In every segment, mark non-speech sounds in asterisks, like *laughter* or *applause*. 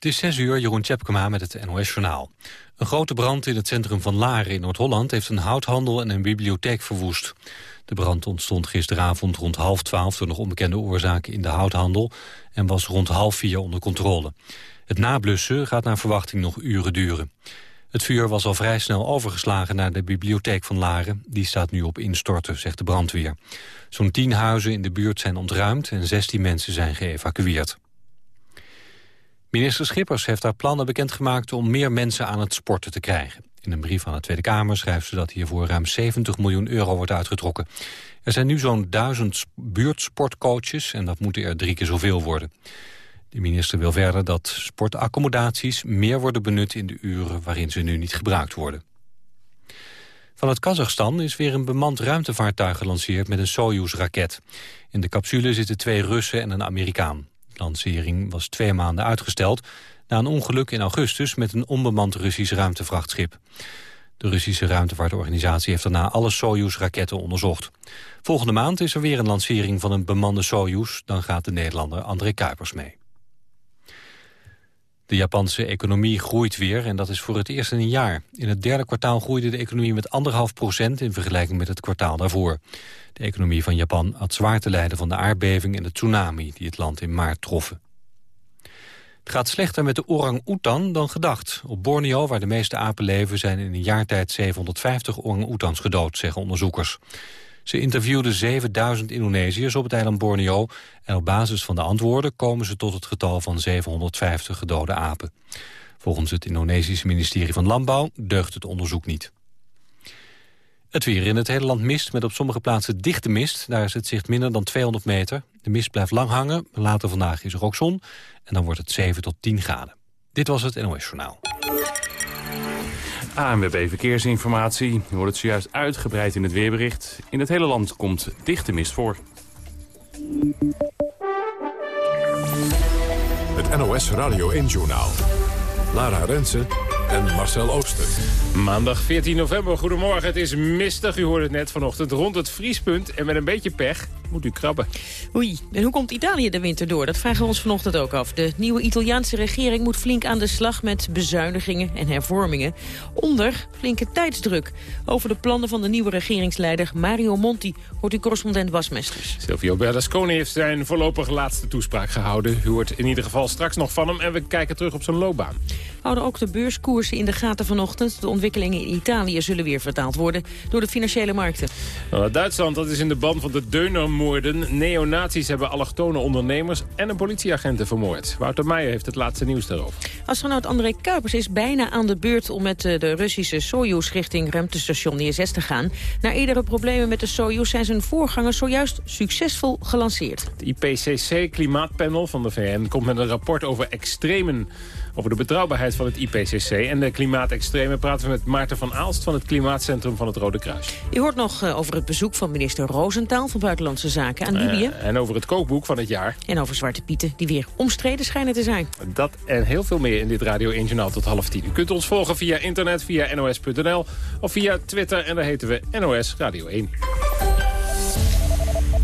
Het is 6 uur, Jeroen Tjepkema met het NOS-journaal. Een grote brand in het centrum van Laren in Noord-Holland... heeft een houthandel en een bibliotheek verwoest. De brand ontstond gisteravond rond half twaalf... door nog onbekende oorzaken in de houthandel... en was rond half vier onder controle. Het nablussen gaat naar verwachting nog uren duren. Het vuur was al vrij snel overgeslagen naar de bibliotheek van Laren. Die staat nu op instorten, zegt de brandweer. Zo'n tien huizen in de buurt zijn ontruimd... en 16 mensen zijn geëvacueerd. Minister Schippers heeft haar plannen bekendgemaakt om meer mensen aan het sporten te krijgen. In een brief aan de Tweede Kamer schrijft ze dat hiervoor ruim 70 miljoen euro wordt uitgetrokken. Er zijn nu zo'n duizend buurtsportcoaches en dat moeten er drie keer zoveel worden. De minister wil verder dat sportaccommodaties meer worden benut in de uren waarin ze nu niet gebruikt worden. Van het Kazachstan is weer een bemand ruimtevaartuig gelanceerd met een Soyuz-raket. In de capsule zitten twee Russen en een Amerikaan lancering was twee maanden uitgesteld... na een ongeluk in augustus met een onbemand Russisch ruimtevrachtschip. De Russische ruimtevaartorganisatie heeft daarna alle Soyuz-raketten onderzocht. Volgende maand is er weer een lancering van een bemande Soyuz. Dan gaat de Nederlander André Kuipers mee. De Japanse economie groeit weer en dat is voor het eerst in een jaar. In het derde kwartaal groeide de economie met anderhalf procent... in vergelijking met het kwartaal daarvoor. De economie van Japan had zwaar te lijden van de aardbeving en de tsunami... die het land in maart troffen. Het gaat slechter met de orang-oetan dan gedacht. Op Borneo, waar de meeste apen leven, zijn in een jaar tijd 750 orang-oetans gedood, zeggen onderzoekers. Ze interviewden 7000 Indonesiërs op het eiland Borneo... en op basis van de antwoorden komen ze tot het getal van 750 gedode apen. Volgens het Indonesische ministerie van Landbouw deugt het onderzoek niet. Het weer in het hele land mist, met op sommige plaatsen dichte mist. Daar is het zicht minder dan 200 meter. De mist blijft lang hangen, later vandaag is er ook zon... en dan wordt het 7 tot 10 graden. Dit was het NOS Journaal. ANWB Verkeersinformatie. Je hoort het zojuist uitgebreid in het weerbericht. In het hele land komt dichte mist voor. Het NOS Radio 1 Journaal. Lara Rensen en Marcel Ooster. Maandag 14 november, goedemorgen. Het is mistig, u hoorde het net vanochtend, rond het vriespunt. En met een beetje pech moet u krabben. Oei, en hoe komt Italië de winter door? Dat vragen we ons vanochtend ook af. De nieuwe Italiaanse regering moet flink aan de slag met bezuinigingen en hervormingen. Onder flinke tijdsdruk. Over de plannen van de nieuwe regeringsleider Mario Monti hoort u correspondent Wasmesters. Silvio Berlusconi heeft zijn voorlopig laatste toespraak gehouden. U hoort in ieder geval straks nog van hem en we kijken terug op zijn loopbaan. Houden ook de beurskoersen in de gaten vanochtend. De ontwikkelingen in Italië zullen weer vertaald worden door de financiële markten. Nou, Duitsland dat is in de band van de Neonazies hebben allochtone ondernemers en een politieagenten vermoord. Wouter Meijer heeft het laatste nieuws daarover. Astronaut André Kuipers is bijna aan de beurt om met de Russische Soyuz richting ruimtestation ISS te gaan. Na eerdere problemen met de Soyuz zijn zijn voorgangers zojuist succesvol gelanceerd. Het IPCC-klimaatpanel van de VN komt met een rapport over extremen over de betrouwbaarheid van het IPCC en de klimaatextreme praten we met Maarten van Aalst van het Klimaatcentrum van het Rode Kruis. Je hoort nog eh, over het bezoek van minister Roosentaal van Buitenlandse Zaken aan Libië. Uh, en over het kookboek van het jaar. En over Zwarte Pieten die weer omstreden schijnen te zijn. Dat en heel veel meer in dit Radio 1 Journaal tot half tien. U kunt ons volgen via internet, via nos.nl of via Twitter en daar heten we NOS Radio 1.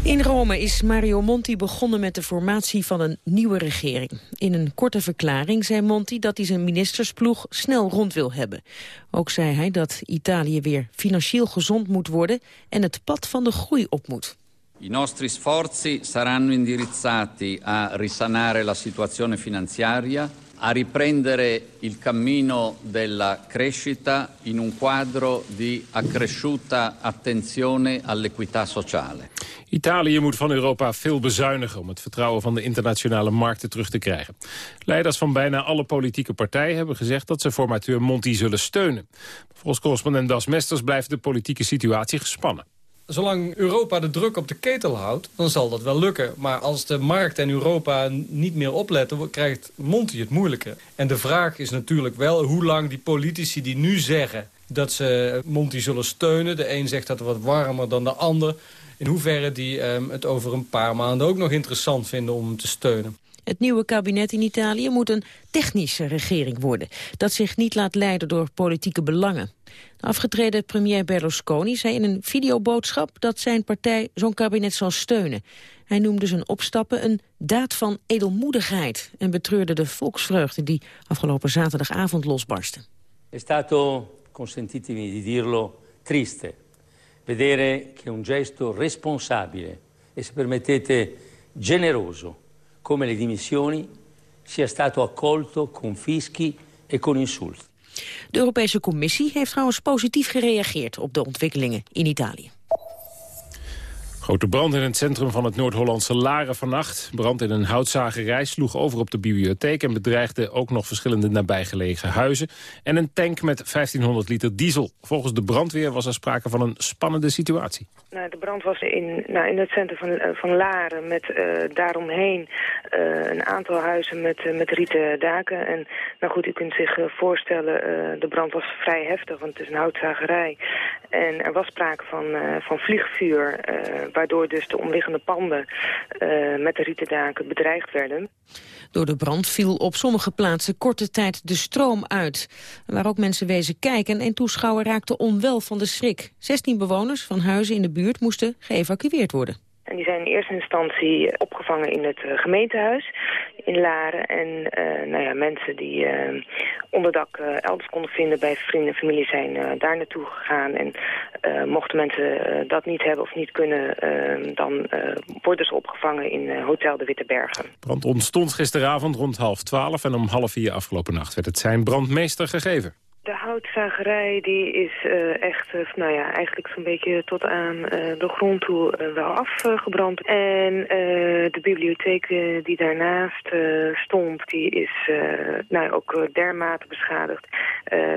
In Rome is Mario Monti begonnen met de formatie van een nieuwe regering. In een korte verklaring zei Monti dat hij zijn ministersploeg snel rond wil hebben. Ook zei hij dat Italië weer financieel gezond moet worden en het pad van de groei op moet. I nostri sforzi saranno indirizzati a risanare la situazione finanziaria a riprendere il cammino della crescita in un quadro di accresciuta attenzione all'equità sociale. Italië moet van Europa veel bezuinigen om het vertrouwen van de internationale markten terug te krijgen. Leiders van bijna alle politieke partijen hebben gezegd dat ze formateur Monti zullen steunen. Volgens correspondent Das Mesters blijft de politieke situatie gespannen zolang Europa de druk op de ketel houdt, dan zal dat wel lukken. Maar als de markt en Europa niet meer opletten, krijgt Monti het moeilijker. En de vraag is natuurlijk wel hoe lang die politici die nu zeggen dat ze Monti zullen steunen. De een zegt dat wat warmer dan de ander. In hoeverre die um, het over een paar maanden ook nog interessant vinden om te steunen. Het nieuwe kabinet in Italië moet een technische regering worden... dat zich niet laat leiden door politieke belangen. De afgetreden premier Berlusconi zei in een videoboodschap... dat zijn partij zo'n kabinet zal steunen. Hij noemde zijn opstappen een daad van edelmoedigheid... en betreurde de volksvreugde die afgelopen zaterdagavond losbarstte. È stato, consentitemi di dirlo, triste vedere che un gesto responsabile e, se permettete, generoso come le dimissioni sia stato accolto con fischi e con insulti. De Europese Commissie heeft trouwens positief gereageerd op de ontwikkelingen in Italië. Grote brand in het centrum van het Noord-Hollandse Laren vannacht. Brand in een houtzagerij sloeg over op de bibliotheek... en bedreigde ook nog verschillende nabijgelegen huizen... en een tank met 1500 liter diesel. Volgens de brandweer was er sprake van een spannende situatie. Nou, de brand was in, nou, in het centrum van, eh, van Laren met uh, daaromheen uh, een aantal huizen met, met rieten daken. En nou goed, u kunt zich voorstellen, de brand was vrij heftig, want het is een houtzagerij. En er was sprake van, van vliegvuur, waardoor dus de omliggende panden met de rieten daken bedreigd werden. Door de brand viel op sommige plaatsen korte tijd de stroom uit. Waar ook mensen wezen kijken en toeschouwer raakten onwel van de schrik. 16 bewoners van huizen in de buurt moesten geëvacueerd worden. En die zijn in eerste instantie opgevangen in het gemeentehuis in Laren. En uh, nou ja, mensen die uh, onderdak elders konden vinden bij vrienden en familie zijn daar naartoe gegaan. En mochten mensen dat niet hebben of niet kunnen, dan worden ze opgevangen in Hotel de Witte Bergen. Brand ontstond gisteravond rond half twaalf en om half vier afgelopen nacht werd het zijn brandmeester gegeven. De houtzagerij die is uh, echt, uh, nou ja, eigenlijk zo'n beetje tot aan uh, de grond toe wel afgebrand. En de bibliotheek die daarnaast stond, die is nou, ook dermate beschadigd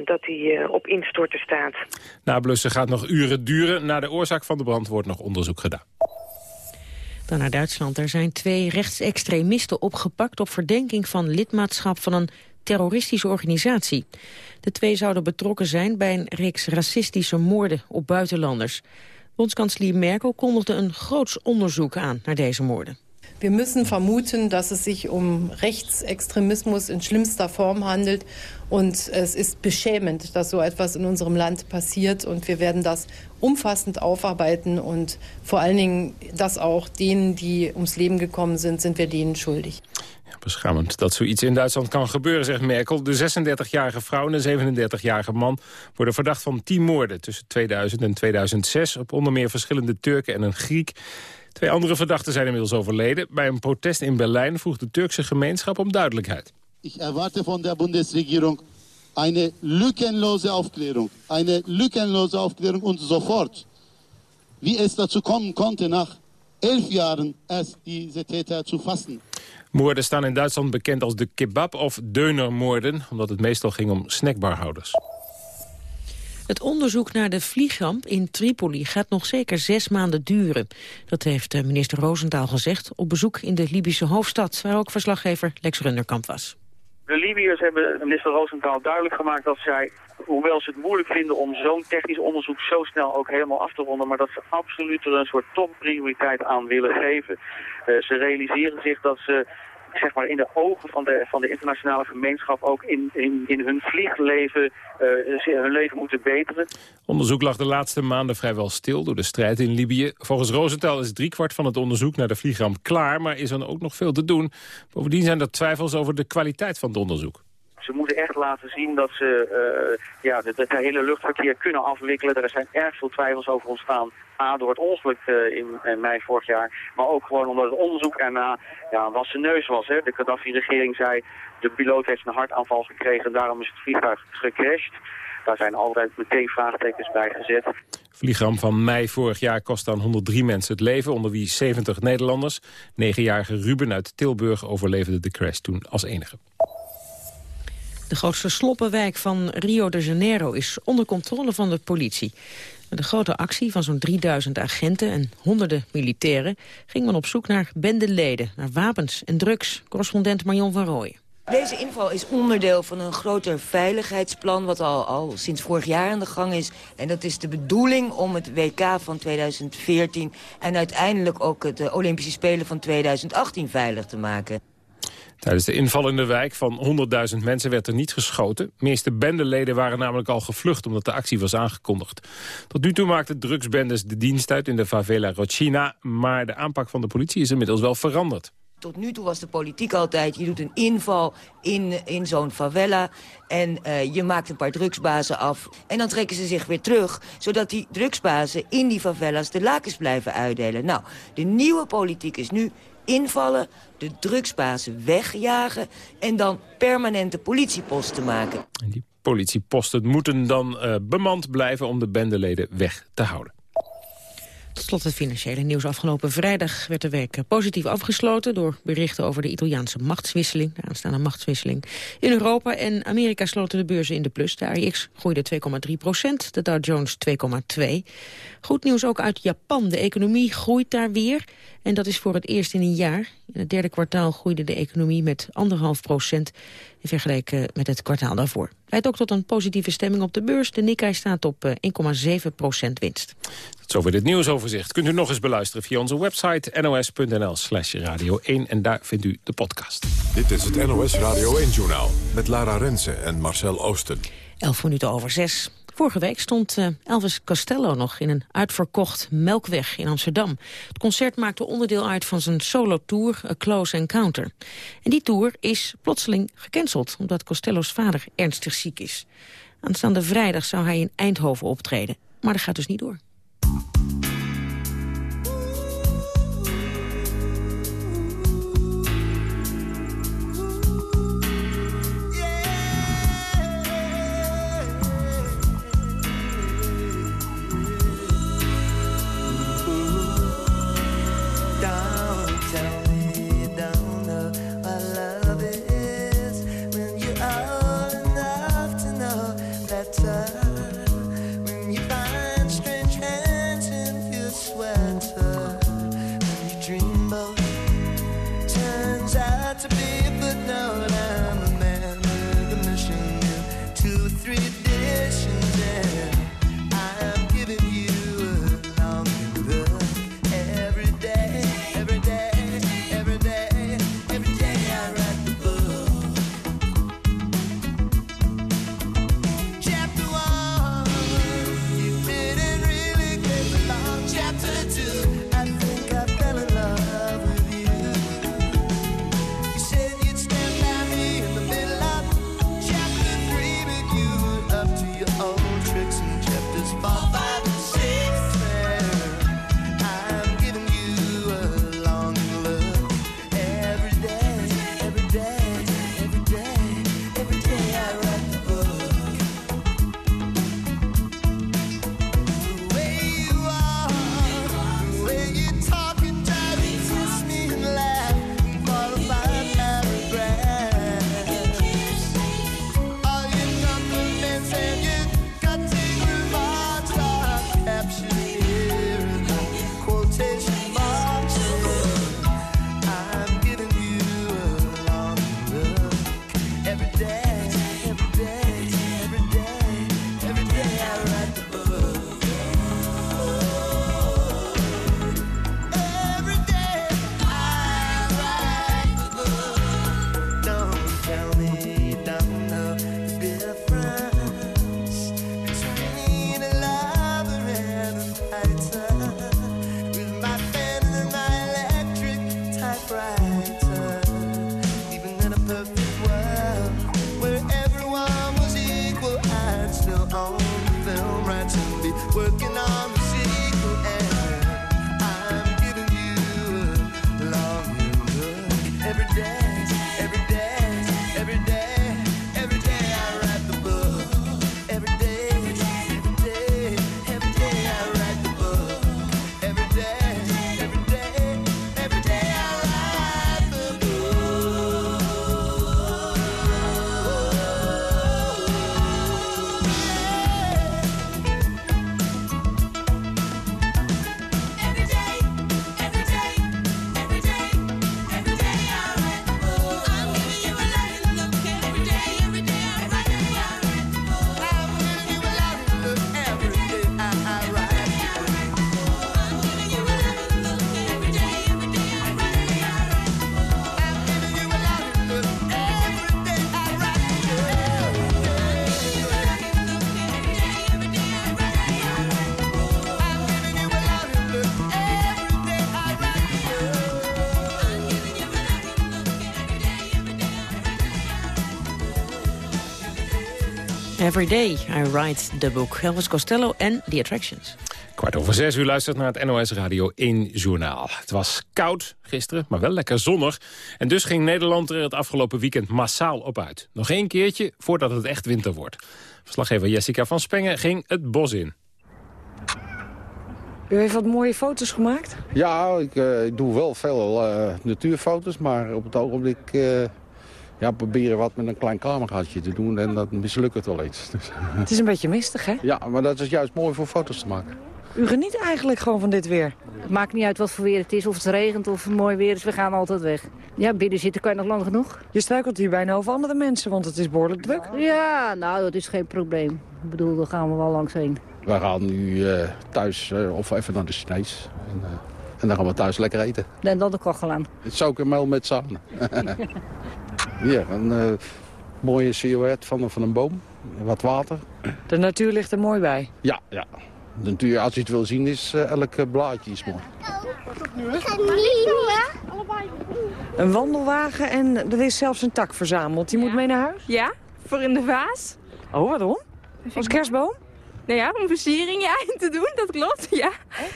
dat die op instorten staat. Na blussen gaat nog uren duren. Naar de oorzaak van de brand wordt nog onderzoek gedaan. Dan naar Duitsland. Er zijn twee rechtsextremisten opgepakt op verdenking van lidmaatschap van een terroristische organisatie. De twee zouden betrokken zijn bij een reeks racistische moorden op buitenlanders. Bondskanselier Merkel kondigde een groots onderzoek aan naar deze moorden. Wir müssen vermuten, dass es sich um Rechtsextremismus in schlimmster Form handelt. Und es ist beschämend, dass so etwas in unserem Land passiert. Und wir werden das umfassend aufarbeiten. Und vor allen dass auch denen, die ums Leben gekommen sind, sind wir denen schuldig. Beschamend dat zoiets in Duitsland kan gebeuren, zegt Merkel. De 36-jarige vrouw en de 37-jarige man worden verdacht van tien moorden... tussen 2000 en 2006 op onder meer verschillende Turken en een Griek. Twee andere verdachten zijn inmiddels overleden. Bij een protest in Berlijn vroeg de Turkse gemeenschap om duidelijkheid. Ik erwarte van de Bundesregierung een lückenlose Aufklärung. Eine lückenlose Aufklärung und sofort. Wie es dazu kommen konnte, nach elf Jahren erst diese Täter zu fassen. Moorden staan in Duitsland bekend als de kebab- of deunermoorden... omdat het meestal ging om snackbarhouders. Het onderzoek naar de vliegramp in Tripoli gaat nog zeker zes maanden duren. Dat heeft eh, minister Roosentaal gezegd op bezoek in de Libische hoofdstad... waar ook verslaggever Lex Runderkamp was. De Libiërs hebben minister Roosentaal duidelijk gemaakt dat zij, hoewel ze het moeilijk vinden om zo'n technisch onderzoek zo snel ook helemaal af te ronden, maar dat ze absoluut er een soort topprioriteit aan willen geven. Uh, ze realiseren zich dat ze zeg maar, in de ogen van de, van de internationale gemeenschap ook in, in, in hun vliegleven uh, hun leven moeten beteren. Onderzoek lag de laatste maanden vrijwel stil door de strijd in Libië. Volgens Rosenthal is driekwart van het onderzoek naar de vliegramp klaar, maar is er ook nog veel te doen. Bovendien zijn er twijfels over de kwaliteit van het onderzoek. Ze moeten echt laten zien dat ze uh, ja, het hele luchtverkeer kunnen afwikkelen. Er zijn erg veel twijfels over ontstaan. A, door het ongeluk uh, in, mei vorig jaar. Maar ook gewoon omdat het onderzoek erna ja, was neus was. Hè. De Gaddafi-regering zei, de piloot heeft een hartaanval gekregen. En daarom is het vliegtuig gecrashed. Daar zijn altijd meteen vraagtekens bij gezet. Vliegramp van mei vorig jaar kost dan 103 mensen het leven, onder wie 70 Nederlanders. Negenjarige Ruben uit Tilburg overleefde de crash toen als enige. De grootste sloppenwijk van Rio de Janeiro is onder controle van de politie. Met een grote actie van zo'n 3000 agenten en honderden militairen... ging men op zoek naar bendeleden, naar wapens en drugs. Correspondent Marion van Rooyen. Deze inval is onderdeel van een groter veiligheidsplan... wat al, al sinds vorig jaar aan de gang is. En dat is de bedoeling om het WK van 2014... en uiteindelijk ook de Olympische Spelen van 2018 veilig te maken. Tijdens de inval in de wijk van 100.000 mensen werd er niet geschoten. Meeste bendeleden waren namelijk al gevlucht omdat de actie was aangekondigd. Tot nu toe maakten drugsbendes de dienst uit in de favela Rochina... maar de aanpak van de politie is inmiddels wel veranderd. Tot nu toe was de politiek altijd, je doet een inval in, in zo'n favela... en uh, je maakt een paar drugsbazen af. En dan trekken ze zich weer terug... zodat die drugsbazen in die favelas de lakens blijven uitdelen. Nou, de nieuwe politiek is nu invallen, de drugsbazen wegjagen... en dan permanente politieposten maken. En die politieposten moeten dan uh, bemand blijven om de bendeleden weg te houden. Tot slot het financiële nieuws. Afgelopen vrijdag werd de week positief afgesloten... door berichten over de Italiaanse machtswisseling, de aanstaande machtswisseling. In Europa en Amerika sloten de beurzen in de plus. De AIX groeide 2,3 procent, de Dow Jones 2,2. Goed nieuws ook uit Japan. De economie groeit daar weer. En dat is voor het eerst in een jaar. In het derde kwartaal groeide de economie met anderhalf procent... in vergelijking met het kwartaal daarvoor. Leidt ook tot een positieve stemming op de beurs. De Nikkei staat op 1,7 procent winst. Tot zover dit nieuwsoverzicht. Kunt u nog eens beluisteren via onze website nos.nl slash radio 1. En daar vindt u de podcast. Dit is het NOS Radio 1-journaal met Lara Rensen en Marcel Oosten. 11 minuten over 6. Vorige week stond uh, Elvis Costello nog in een uitverkocht Melkweg in Amsterdam. Het concert maakte onderdeel uit van zijn solo-tour A Close Encounter. En die tour is plotseling gecanceld, omdat Costello's vader ernstig ziek is. Aanstaande vrijdag zou hij in Eindhoven optreden, maar dat gaat dus niet door. Every day I write the book. Elvis Costello en The Attractions. Kwart over zes uur luistert naar het NOS Radio 1 Journaal. Het was koud gisteren, maar wel lekker zonnig. En dus ging Nederland er het afgelopen weekend massaal op uit. Nog één keertje voordat het echt winter wordt. Verslaggever Jessica van Spengen ging het bos in. U heeft wat mooie foto's gemaakt? Ja, ik, uh, ik doe wel veel uh, natuurfoto's, maar op het ogenblik uh, ja, proberen wat met een klein cameraatje te doen en dat mislukt het wel eens. *laughs* Het is een beetje mistig, hè? Ja, maar dat is juist mooi voor foto's te maken. U geniet eigenlijk gewoon van dit weer? Het maakt niet uit wat voor weer het is, of het regent of het mooi weer is, we gaan altijd weg. Ja, binnen zitten kan je nog lang genoeg. Je struikelt hier bijna over andere mensen, want het is behoorlijk druk. Ja, nou, dat is geen probleem. Ik bedoel, daar gaan we wel langs heen. We gaan nu uh, thuis uh, of even naar de Chinees. En, uh, en, dan gaan we thuis lekker eten. En dan de kachel aan. Het zou ik wel met samen. *laughs* Hier, een mooie silhouet van, van een boom. Wat water. De natuur ligt er mooi bij. Ja, ja. De natuur, als je het wil zien, is elk blaadje is mooi. Een wandelwagen en er is zelfs een tak verzameld. Die ja. moet mee naar huis? Ja, voor in de vaas. Oh, waarom? Als kerstboom? Nou ja, om versiering ja, in *laughs* te doen, dat klopt, ja.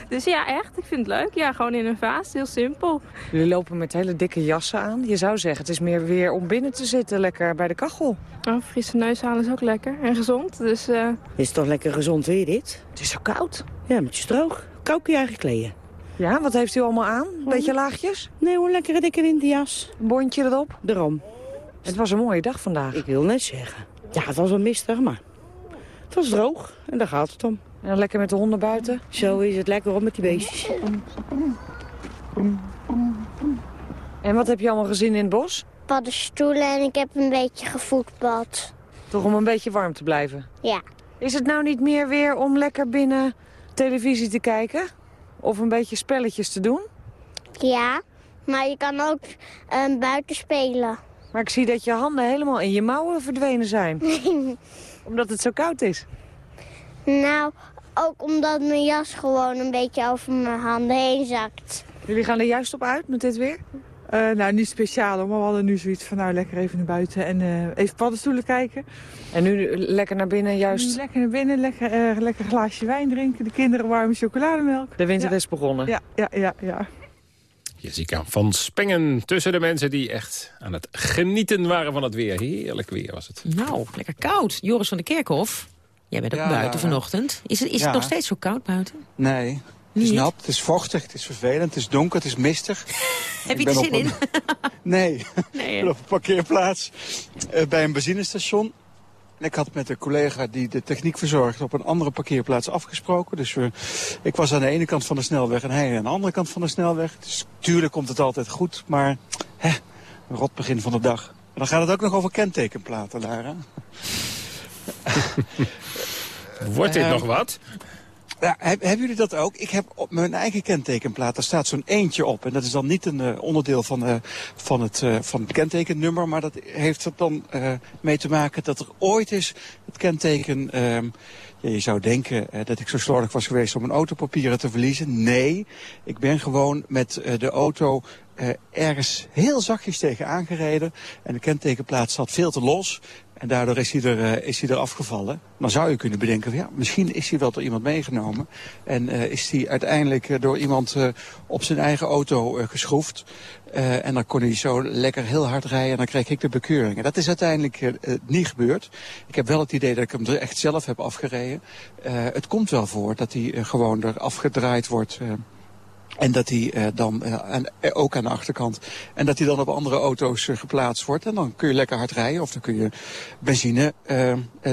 Dus ja, echt, ik vind het leuk. Ja, gewoon in een vaas, heel simpel. Jullie lopen met hele dikke jassen aan. Je zou zeggen, het is meer weer om binnen te zitten, lekker bij de kachel. Oh, frisse neus halen is ook lekker en gezond, dus... Uh... Is toch lekker gezond weer, dit? Het is zo koud. Ja, met je stroog. Koud kun je eigenlijk kleden. Ja, wat heeft u allemaal aan? Beetje laagjes? Nee hoor, lekkere dikke winterjas. Een bondje erop? Erom. Het was een mooie dag vandaag. Ik wil net zeggen. Ja, het was wel mistig, maar... Het was droog en daar gaat het om. En lekker met de honden buiten? Zo is het lekker om met die beestjes. En wat heb je allemaal gezien in het bos? Paddenstoelen en ik heb een beetje gevoetbald. Toch om een beetje warm te blijven? Ja. Is het nou niet meer weer om lekker binnen televisie te kijken? Of een beetje spelletjes te doen? Ja, maar je kan ook um, buiten spelen. Maar ik zie dat je handen helemaal in je mouwen verdwenen zijn. *laughs* Omdat het zo koud is? Nou, ook omdat mijn jas gewoon een beetje over mijn handen heen zakt. Jullie gaan er juist op uit met dit weer? Uh, nou, niet speciaal, maar we hadden nu zoiets van nou lekker even naar buiten en uh, even paddenstoelen kijken. En nu lekker naar binnen juist? Lekker naar binnen, lekker, uh, lekker glaasje wijn drinken, de kinderen warme chocolademelk. De winter ja. is begonnen? Ja, ja, ja. ja. Jessica van Spengen tussen de mensen die echt aan het genieten waren van het weer. Heerlijk weer was het. Nou, lekker koud. Joris van de Kerkhof, jij bent ook ja, buiten ja, vanochtend. Is, het, is ja. het nog steeds zo koud buiten? Nee, het is nat, het is vochtig, het is vervelend, het is donker, het is mistig. *laughs* Heb je er zin in? *laughs* nee, nee ik ben op een parkeerplaats uh, bij een benzinestation. Ik had met een collega die de techniek verzorgt op een andere parkeerplaats afgesproken. Dus we, ik was aan de ene kant van de snelweg en hij aan de andere kant van de snelweg. Dus tuurlijk komt het altijd goed, maar hè, een rot begin van de dag. En dan gaat het ook nog over kentekenplaten daar, hè? *laughs* Wordt dit uh, nog wat? Hebben jullie dat ook? Ik heb op mijn eigen kentekenplaat, daar staat zo'n eentje op. En dat is dan niet een uh, onderdeel van, uh, van, het, uh, van het kentekennummer. Maar dat heeft er dan mee te maken dat er ooit is het kenteken... Ehm, je zou denken dat ik zo slordig was geweest om mijn autopapieren te verliezen. Nee, ik ben gewoon met de auto ergens heel zachtjes tegen aangereden. En de kentekenplaat zat veel te los. En daardoor is hij, er, uh, is hij er afgevallen. Dan zou je kunnen bedenken, ja, misschien is hij wel door iemand meegenomen. En uh, is hij uiteindelijk uh, door iemand op zijn eigen auto geschroefd. en dan kon hij zo lekker heel hard rijden en dan kreeg ik de bekeuring. En dat is uiteindelijk niet gebeurd. Ik heb wel het idee dat ik hem er echt zelf heb afgereden. het komt wel voor dat hij gewoon er afgedraaid wordt... En dat hij uh, dan uh, ook aan de achterkant. En dat hij dan op andere auto's uh, geplaatst wordt. En dan kun je lekker hard rijden. Of dan kun je benzine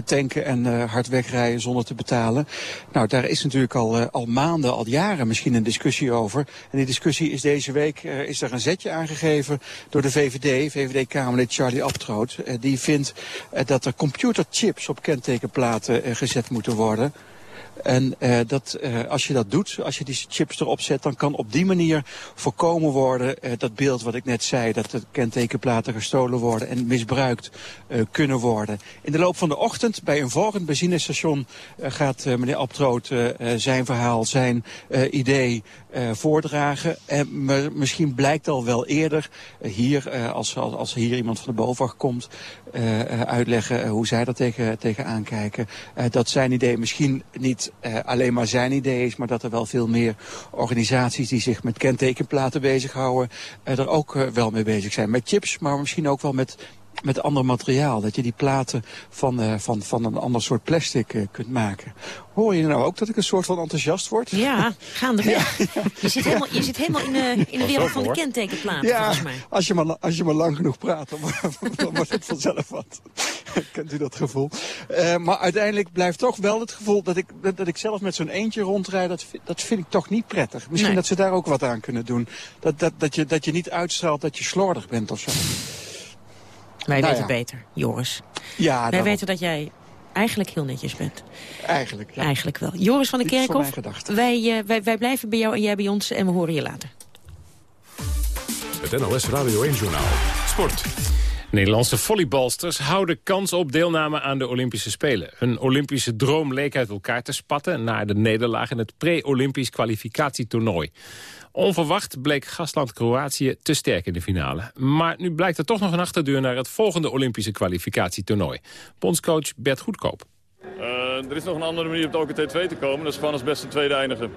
tanken en hard wegrijden zonder te betalen. Nou, daar is natuurlijk al, al maanden, al jaren misschien een discussie over. En die discussie is deze week is er een zetje aangegeven door de VVD. VVD-Kamerlid Charlie Abtroot. die vindt dat er computerchips op kentekenplaten gezet moeten worden. En uh, dat, uh, als je dat doet, als je die chips erop zet, dan kan op die manier voorkomen worden uh, dat beeld wat ik net zei, dat de kentekenplaten gestolen worden en misbruikt kunnen worden. In de loop van de ochtend bij een volgend benzinestation gaat meneer Abtroot zijn verhaal, zijn idee voordragen. En misschien blijkt al wel eerder hier, als, als hier iemand van de BOVAG komt, uitleggen hoe zij er tegen, tegen aankijken. dat zijn idee misschien niet uh, alleen maar zijn idee is, maar dat er wel veel meer organisaties die zich met kentekenplaten bezighouden, uh, er ook uh, wel mee bezig zijn. Met chips, maar misschien ook wel met met ander materiaal. Dat je die platen van, uh, van, van een ander soort plastic uh, kunt maken. Hoor je nou ook dat ik een soort van enthousiast word? Ja, gaandeweg. Ja. Je, zit helemaal, je zit helemaal in de, in de wereld van de kentekenplaten, ja, volgens mij. Als je, maar, als je maar lang genoeg praat, dan, *laughs* dan wordt het vanzelf wat. *laughs* Kent u dat gevoel? Uh, maar uiteindelijk blijft toch wel het gevoel dat ik, dat, dat ik zelf met zo'n eentje rondrijd. Dat, dat vind ik toch niet prettig. Misschien nee. dat ze daar ook wat aan kunnen doen. Dat, dat, dat, je, dat je niet uitstraalt dat je slordig bent of zo. Wij nou weten ja. beter, Joris. Ja, Wij daarom. weten dat jij eigenlijk heel netjes bent. Eigenlijk, ja. Eigenlijk wel. Joris van den Kerkhof, wij, uh, wij, wij blijven bij jou en jij bij ons en we horen je later. Het NLS Radio 1 Journaal. Sport. Nederlandse volleybalsters houden kans op deelname aan de Olympische Spelen. Hun Olympische droom leek uit elkaar te spatten... na de nederlaag in het pre-Olympisch kwalificatietoernooi. Onverwacht bleek gastland Kroatië te sterk in de finale. Maar nu blijkt er toch nog een achterdeur naar het volgende Olympische kwalificatietoernooi. Bondscoach Bert Goedkoop. Uh, er is nog een andere manier om op de OKT2 te komen. Dat is gewoon als beste tweede eindigen.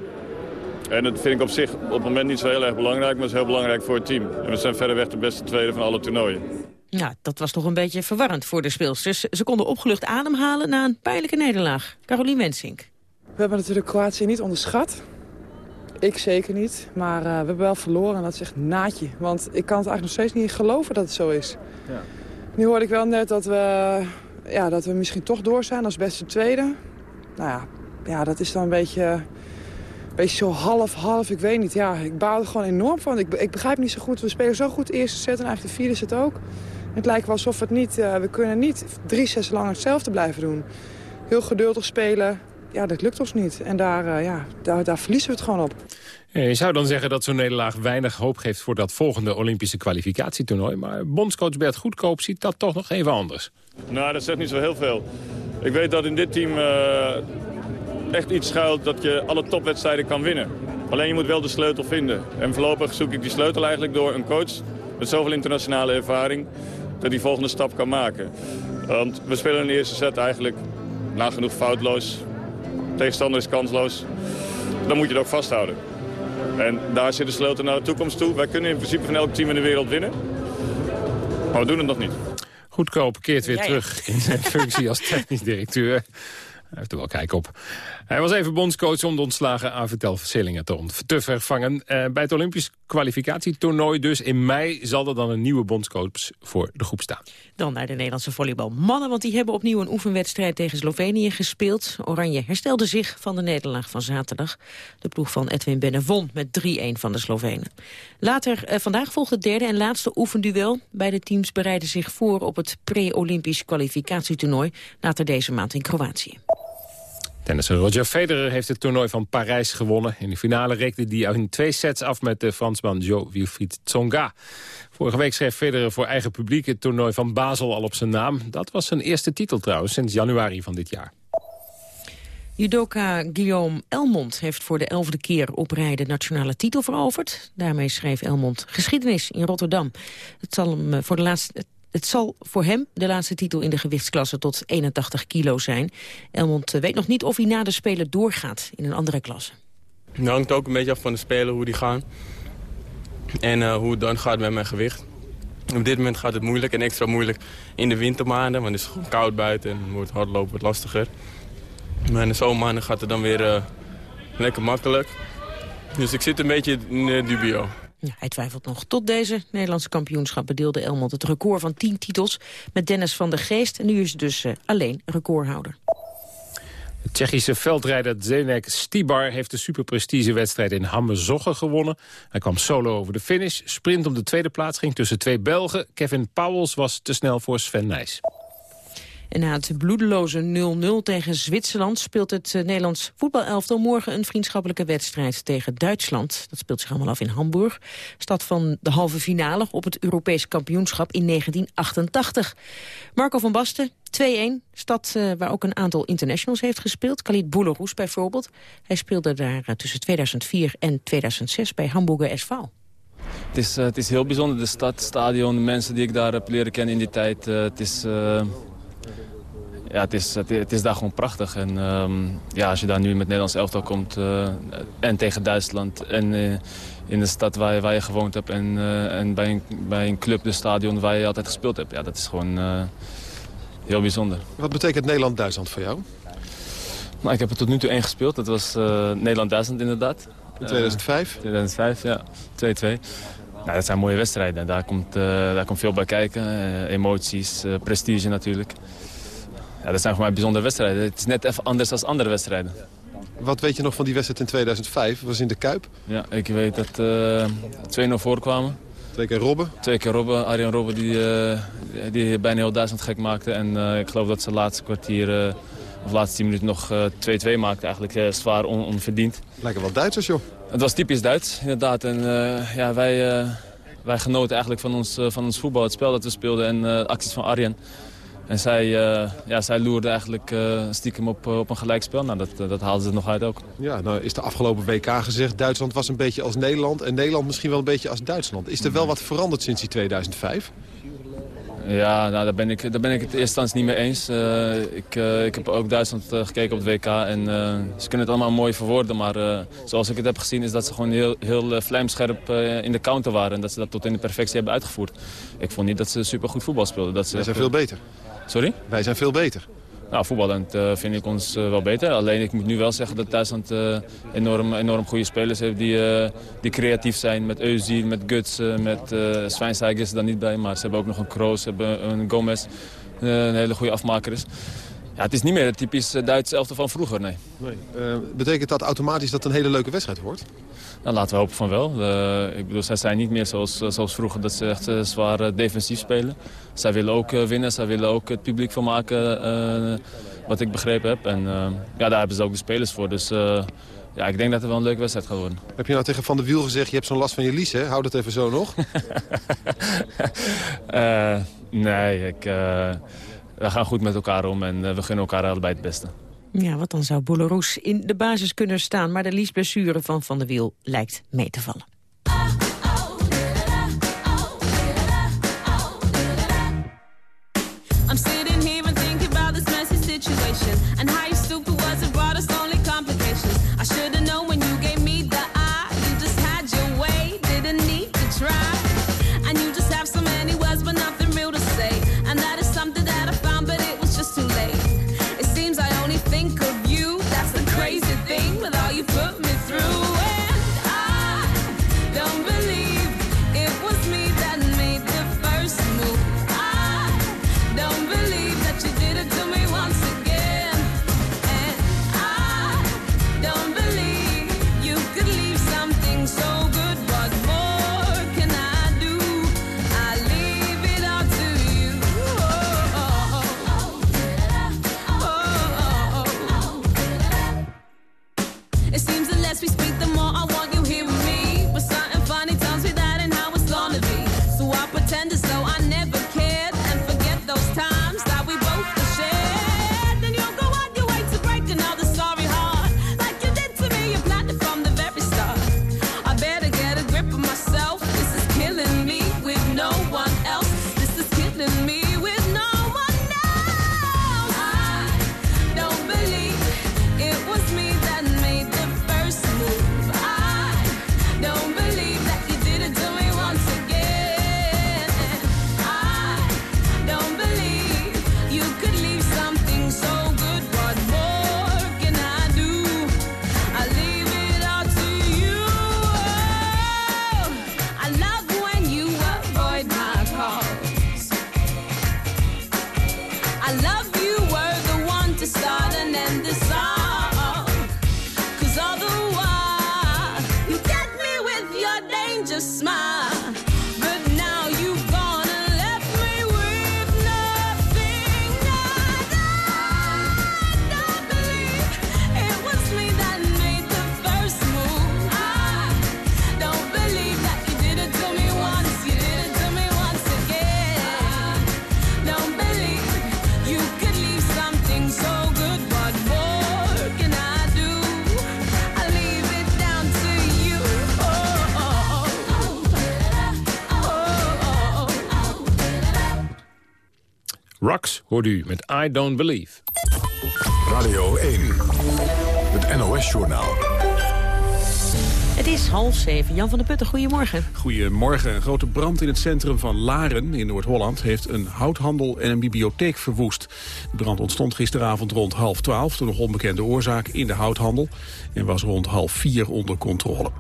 En dat vind ik op zich op het moment niet zo heel erg belangrijk, maar het is heel belangrijk voor het team. En we zijn verreweg de beste tweede van alle toernooien. Ja, dat was toch een beetje verwarrend voor de speelsters. Ze konden opgelucht ademhalen na een pijnlijke nederlaag. Carolien Wensink. We hebben natuurlijk Kroatië niet onderschat. Ik zeker niet, maar uh, we hebben wel verloren en dat is echt naadje. Want ik kan het eigenlijk nog steeds niet geloven dat het zo is. Ja. Nu hoorde ik wel net dat we, ja, dat we misschien toch door zijn als beste tweede. Nou ja, ja dat is dan een beetje, een beetje zo half-half, ik weet niet. Ja, ik baal er gewoon enorm van. Ik, ik begrijp niet zo goed, we spelen zo goed de eerste set en eigenlijk de vierde set ook. Het lijkt wel alsof het niet, uh, we kunnen niet drie sets lang hetzelfde blijven doen. Heel geduldig spelen, ja, dat lukt ons niet. En daar, uh, ja, daar, daar verliezen we het gewoon op. Je zou dan zeggen dat zo'n nederlaag weinig hoop geeft... voor dat volgende Olympische kwalificatietoernooi. Maar bondscoach Bert Goedkoop ziet dat toch nog even anders. Nou, dat zegt niet zo heel veel. Ik weet dat in dit team uh, echt iets schuilt dat je alle topwedstrijden kan winnen. Alleen je moet wel de sleutel vinden. En voorlopig zoek ik die sleutel eigenlijk door een coach... met zoveel internationale ervaring dat die volgende stap kan maken. Want we spelen in de eerste set eigenlijk nagenoeg foutloos. Tegenstander is kansloos. Dan moet je het ook vasthouden. En daar zit de sleutel naar de toekomst toe. Wij kunnen in principe van elk team in de wereld winnen. Maar we doen het nog niet. Goedkoop keert weer ja, ja. terug in zijn functie als technisch directeur. Hij heeft er wel kijk op. Hij was even bondscoach om de ontslagen Avitel Versillingen te, vervangen. Uh, bij het Olympisch kwalificatietoernooi dus in mei... zal er dan een nieuwe bondscoach voor de groep staan. Dan naar de Nederlandse volleybalmannen... want die hebben opnieuw een oefenwedstrijd tegen Slovenië gespeeld. Oranje herstelde zich van de nederlaag van zaterdag. De ploeg van Edwin Benne won met 3-1 van de Slovenen. Later uh, vandaag volgt het derde en laatste oefenduel. Beide teams bereiden zich voor op het pre-Olympisch kwalificatietoernooi... later deze maand in Kroatië. Tennisser Roger Federer heeft het toernooi van Parijs gewonnen. In de finale rekte hij in twee sets af met de Fransman Jo Wilfried Tsonga. Vorige week schreef Federer voor eigen publiek het toernooi van Basel al op zijn naam. Dat was zijn eerste titel trouwens, sinds januari van dit jaar. Judoka Guillaume Elmond heeft voor de elfde keer op rij de nationale titel veroverd. Daarmee schreef Elmond geschiedenis in Rotterdam. Het zal hem voor de laatste, het zal voor hem de laatste titel in de gewichtsklasse tot 81 kilo zijn. Elmond weet nog niet of hij na de Spelen doorgaat in een andere klasse. Het hangt ook een beetje af van de Spelen, hoe die gaan. En uh, hoe het dan gaat met mijn gewicht. Op dit moment gaat het moeilijk en extra moeilijk in de wintermaanden. Want het is gewoon koud buiten en wordt hardlopen wat lastiger. Maar in de zomermaanden gaat het dan weer uh, lekker makkelijk. Dus ik zit een beetje in dubio. Hij twijfelt nog. Tot deze Nederlandse kampioenschap bedeelde Elmond het record van 10 titels met Dennis van der Geest. En nu is het dus uh, alleen recordhouder. De Tsjechische veldrijder Zenek Stibar heeft de superprestigewedstrijd in Hamme-Zogge gewonnen. Hij kwam solo over de finish. Sprint om de tweede plaats ging tussen twee Belgen. Kevin Pauwels was te snel voor Sven Nijs. En na het bloedeloze 0-0 tegen Zwitserland speelt het uh, Nederlands voetbalelftal morgen een vriendschappelijke wedstrijd tegen Duitsland. Dat speelt zich allemaal af in Hamburg, stad van de halve finale op het Europese kampioenschap in 1988. Marco van Basten, 2-1, stad uh, waar ook een aantal internationals heeft gespeeld. Khalid Boulourous bijvoorbeeld. Hij speelde daar uh, tussen 2004 en 2006 bij Hamburger SV. Het is, het is heel bijzonder, de stad, het stadion, de mensen die ik daar heb leren kennen in die tijd. het, is, ja, het, is, het, het, is daar gewoon prachtig. En um, ja, als je daar nu met Nederlands elftal komt en tegen Duitsland... en in de stad waar je, waar je gewoond hebt en, en bij, een, bij een club, de stadion waar je altijd gespeeld hebt. Ja, dat is gewoon heel bijzonder. Wat betekent Nederland-Duitsland voor jou? Nou, ik heb er tot nu toe één gespeeld. Dat was Nederland-Duitsland inderdaad. In 2005? Uh, 2005, ja. 2-2. Nou, dat zijn mooie wedstrijden. Daar komt, uh, daar komt veel bij kijken. emoties, prestige natuurlijk. Ja, dat zijn voor mij bijzondere wedstrijden. Het is net even anders dan andere wedstrijden. Wat weet je nog van die wedstrijd in 2005? Dat was in de Kuip? Ja, ik weet dat uh, 2-0 voorkwamen. Twee keer Robben? Twee keer Robben. Arjen Robben die, uh, die bijna heel Duitsland gek maakte. En uh, ik geloof dat ze laatste kwartier, of de laatste tien minuten nog 2-2 maakte. Eigenlijk zwaar on onverdiend. Lijken wel Duitsers, joh. Het was typisch Duits, inderdaad. En ja, wij, wij genoten eigenlijk van ons, van ons voetbal, het spel dat we speelden en de acties van Arjen. En zij, uh, ja, zij loerde eigenlijk uh, stiekem op, op een gelijkspel. Nou, dat, dat haalden ze er nog uit ook. Ja, nou is de afgelopen WK gezegd... Duitsland was een beetje als Nederland en Nederland misschien wel een beetje als Duitsland. Is er wel wat veranderd sinds die 2005? Ja, nou, daar, ben ik, daar ben ik het eerst niet mee eens. Ik, ik heb ook Duitsland gekeken op het WK en ze kunnen het allemaal mooi verwoorden. Maar zoals ik het heb gezien is dat ze gewoon heel, heel vlijmscherp in de counter waren. En dat ze dat tot in de perfectie hebben uitgevoerd. Ik vond niet dat ze supergoed voetbal speelden. Dat ze zijn veel beter. Sorry? Wij zijn veel beter. Nou, voetballend uh, vind ik ons uh, wel beter. Alleen ik moet nu wel zeggen dat Duitsland uh, enorm, enorm goede spelers heeft die, die creatief zijn. Met Özil, met Guts, met uh, Schweinsteiger is er dan niet bij. Maar ze hebben ook nog een Kroos, hebben een Gomez, een hele goede afmaker is. Ja, het is niet meer het typisch Duitse elftal van vroeger, nee. nee. betekent dat automatisch dat het een hele leuke wedstrijd wordt? Nou, laten we hopen van wel. Uh, ik bedoel, zij zijn niet meer zoals, zoals vroeger dat ze echt uh, zwaar defensief spelen. Zij willen ook winnen, zij willen ook het publiek van maken, wat ik begrepen heb. En ja, daar hebben ze ook de spelers voor. Dus ja, ik denk dat het wel een leuke wedstrijd gaat worden. Heb je nou tegen Van der Wiel gezegd, je hebt zo'n last van je lies, hè? Hou dat even zo nog. *laughs* nee, ik, we gaan goed met elkaar om en we gunnen elkaar allebei het beste. Ja, wat dan zou Bouloroes in de basis kunnen staan... maar de liesblessure van Van der Wiel lijkt mee te vallen. I'm sitting here and thinking about this messy situation And how Hoorde u met I Don't Believe. Radio 1, het NOS-journaal. Het is half zeven. Jan van der Putten, goedemorgen. Goedemorgen. Een grote brand in het centrum van Laren in Noord-Holland... heeft een houthandel en een bibliotheek verwoest. De brand ontstond gisteravond rond half twaalf... door nog onbekende oorzaak in de houthandel... en was rond half vier onder controle.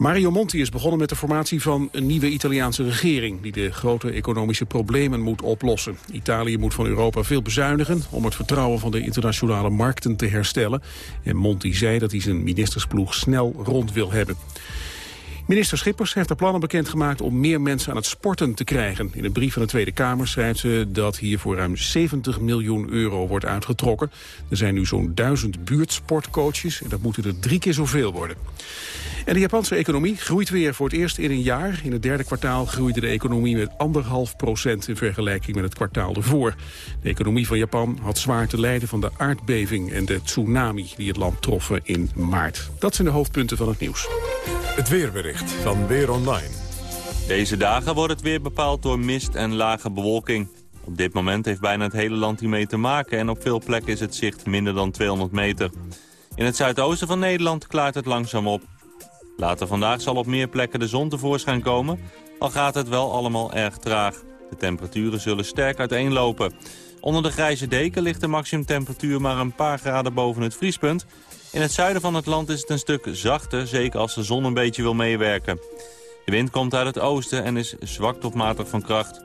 Mario Monti is begonnen met de formatie van een nieuwe Italiaanse regering... die de grote economische problemen moet oplossen. Italië moet van Europa veel bezuinigen... om het vertrouwen van de internationale markten te herstellen. En Monti zei dat hij zijn ministersploeg snel rond wil hebben. Minister Schippers heeft de plannen bekendgemaakt om meer mensen aan het sporten te krijgen. In een brief van de Tweede Kamer schrijft ze dat hiervoor ruim 70 miljoen euro wordt uitgetrokken. Er zijn nu zo'n duizend buurtsportcoaches en dat moeten er drie keer zoveel worden. En de Japanse economie groeit weer voor het eerst in een jaar. In het derde kwartaal groeide de economie met anderhalf procent in vergelijking met het kwartaal ervoor. De economie van Japan had zwaar te lijden van de aardbeving en de tsunami die het land troffen in maart. Dat zijn de hoofdpunten van het nieuws. Het weerbericht van Weer Online. Deze dagen wordt het weer bepaald door mist en lage bewolking. Op dit moment heeft bijna het hele land hiermee te maken... en op veel plekken is het zicht minder dan 200 meter. In het zuidoosten van Nederland klaart het langzaam op. Later vandaag zal op meer plekken de zon tevoorschijn komen... al gaat het wel allemaal erg traag. De temperaturen zullen sterk uiteenlopen. Onder de grijze deken ligt de maximumtemperatuur maar een paar graden boven het vriespunt... In het zuiden van het land is het een stuk zachter, zeker als de zon een beetje wil meewerken. De wind komt uit het oosten en is zwak tot matig van kracht.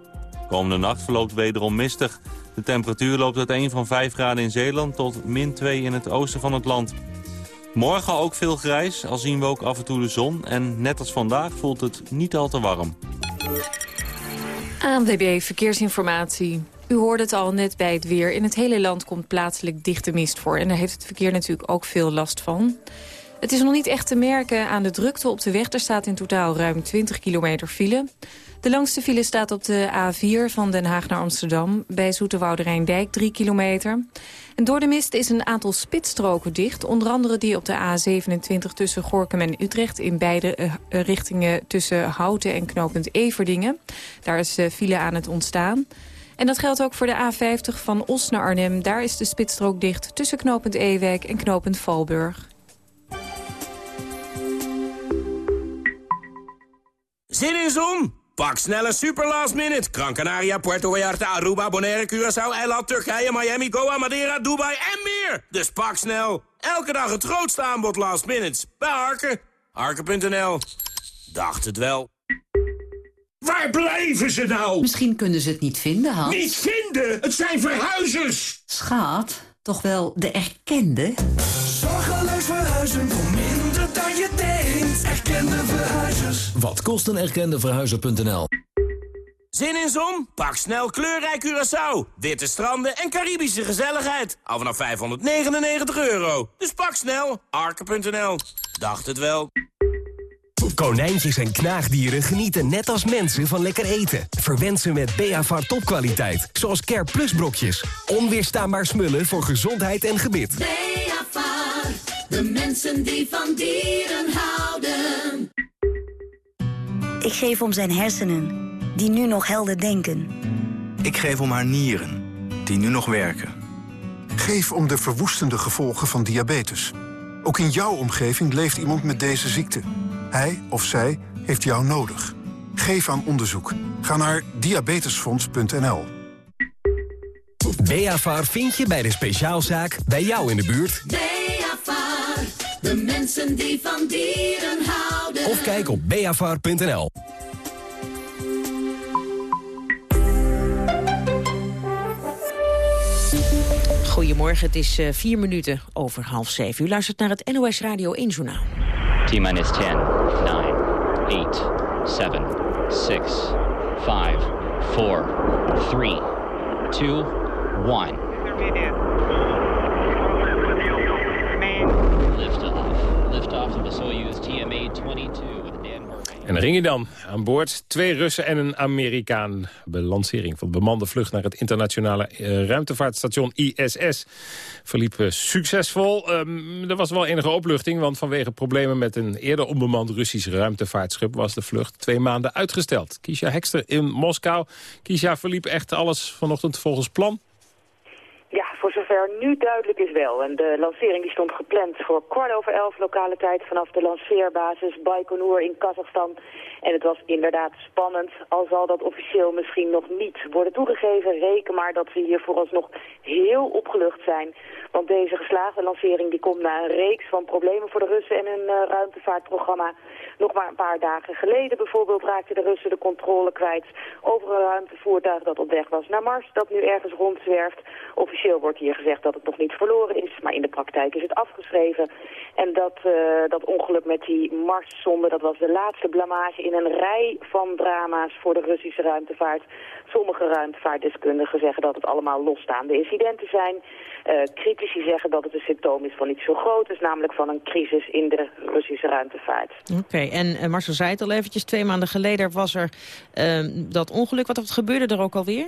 Komende nacht verloopt wederom mistig. De temperatuur loopt uit 1 van 5 graden in Zeeland tot min 2 in het oosten van het land. Morgen ook veel grijs, al zien we ook af en toe de zon. En net als vandaag voelt het niet al te warm. ANWB Verkeersinformatie. U hoorde het al net bij het weer. In het hele land komt plaatselijk dichte mist voor. En daar heeft het verkeer natuurlijk ook veel last van. Het is nog niet echt te merken aan de drukte op de weg. Er staat in totaal ruim 20 kilometer file. De langste file staat op de A4 van Den Haag naar Amsterdam... bij Zoeterwoude Rijndijk 3 kilometer. En door de mist is een aantal spitsstroken dicht. Onder andere die op de A27 tussen Gorkum en Utrecht... in beide uh, richtingen tussen Houten en knooppunt Everdingen. Daar is uh, file aan het ontstaan. En dat geldt ook voor de A50 van Os naar Arnhem. Daar is de spitsstrook dicht tussen knooppunt Ewijk en knooppunt Valburg. Zin in zon? Pak snelle super last minute. Gran Canaria, Puerto Vallarta, Aruba, Bonaire, Curaçao, Eiland, Turkije, Miami, Goa, Madeira, Dubai en meer. Dus pak snel. Elke dag het grootste aanbod last minutes. Bij Harken. Harken.nl. Dacht het wel. Waar blijven ze nou? Misschien kunnen ze het niet vinden, Hans. Niet vinden? Het zijn verhuizers! Schaat, toch wel de erkende? Zorgeloos verhuizen voor minder dan je denkt. Erkende verhuizers. Wat kost een erkende verhuizer.nl? Zin in zon? Pak snel kleurrijk Curaçao. Witte stranden en Caribische gezelligheid. Al vanaf 599 euro. Dus pak snel. Arke.nl. Dacht het wel. Konijntjes en knaagdieren genieten net als mensen van lekker eten. Verwend ze met Beavar topkwaliteit, zoals Care Plus brokjes. Onweerstaanbaar smullen voor gezondheid en gebit. Beavar, de mensen die van dieren houden. Ik geef om zijn hersenen, die nu nog helder denken. Ik geef om haar nieren, die nu nog werken. Geef om de verwoestende gevolgen van diabetes. Ook in jouw omgeving leeft iemand met deze ziekte. Hij of zij heeft jou nodig. Geef aan onderzoek. Ga naar diabetesfonds.nl. Beavar vind je bij de speciaalzaak bij jou in de buurt. Beavar, de mensen die van dieren houden. Of kijk op beavar.nl. Goedemorgen, het is uh, vier minuten over half zeven. U luistert naar het NOS Radio 1 Journaal. T-minus 10, 9, 8, 7, 6, 5, 4, 3, 2, 1. Liftoff. Liftoff of the Soyuz TMA-22 with Dan Murray. En daar ging dan. Aan boord twee Russen en een Amerikaan. De lancering van de bemande vlucht naar het internationale eh, ruimtevaartstation ISS verliep eh, succesvol. Um, er was wel enige opluchting, want vanwege problemen met een eerder onbemand Russisch ruimtevaartschip was de vlucht twee maanden uitgesteld. Kisha Hekster in Moskou. Kisha, verliep echt alles vanochtend volgens plan? Zover nu duidelijk is wel. En de lancering die stond gepland voor kwart over elf lokale tijd vanaf de lanceerbasis Baikonur in Kazachstan. En het was inderdaad spannend, al zal dat officieel misschien nog niet worden toegegeven. Reken maar dat we hier vooralsnog heel opgelucht zijn. Want deze geslaagde lancering die komt na een reeks van problemen voor de Russen en hun uh, ruimtevaartprogramma. Nog maar een paar dagen geleden bijvoorbeeld raakten de Russen de controle kwijt over een ruimtevoertuig dat op weg was naar Mars, dat nu ergens rondzwerft. Officieel wordt hier gezegd dat het nog niet verloren is, maar in de praktijk is het afgeschreven. En dat, uh, dat ongeluk met die Marszonde, dat was de laatste blamage in een rij van drama's voor de Russische ruimtevaart. Sommige ruimtevaartdeskundigen zeggen dat het allemaal losstaande incidenten zijn. Uh, critici zeggen dat het een symptoom is van iets zo groot, namelijk van een crisis in de Russische ruimtevaart. Oké, en uh, Marcel zei het al eventjes, twee maanden geleden was er dat ongeluk. Wat gebeurde er ook alweer?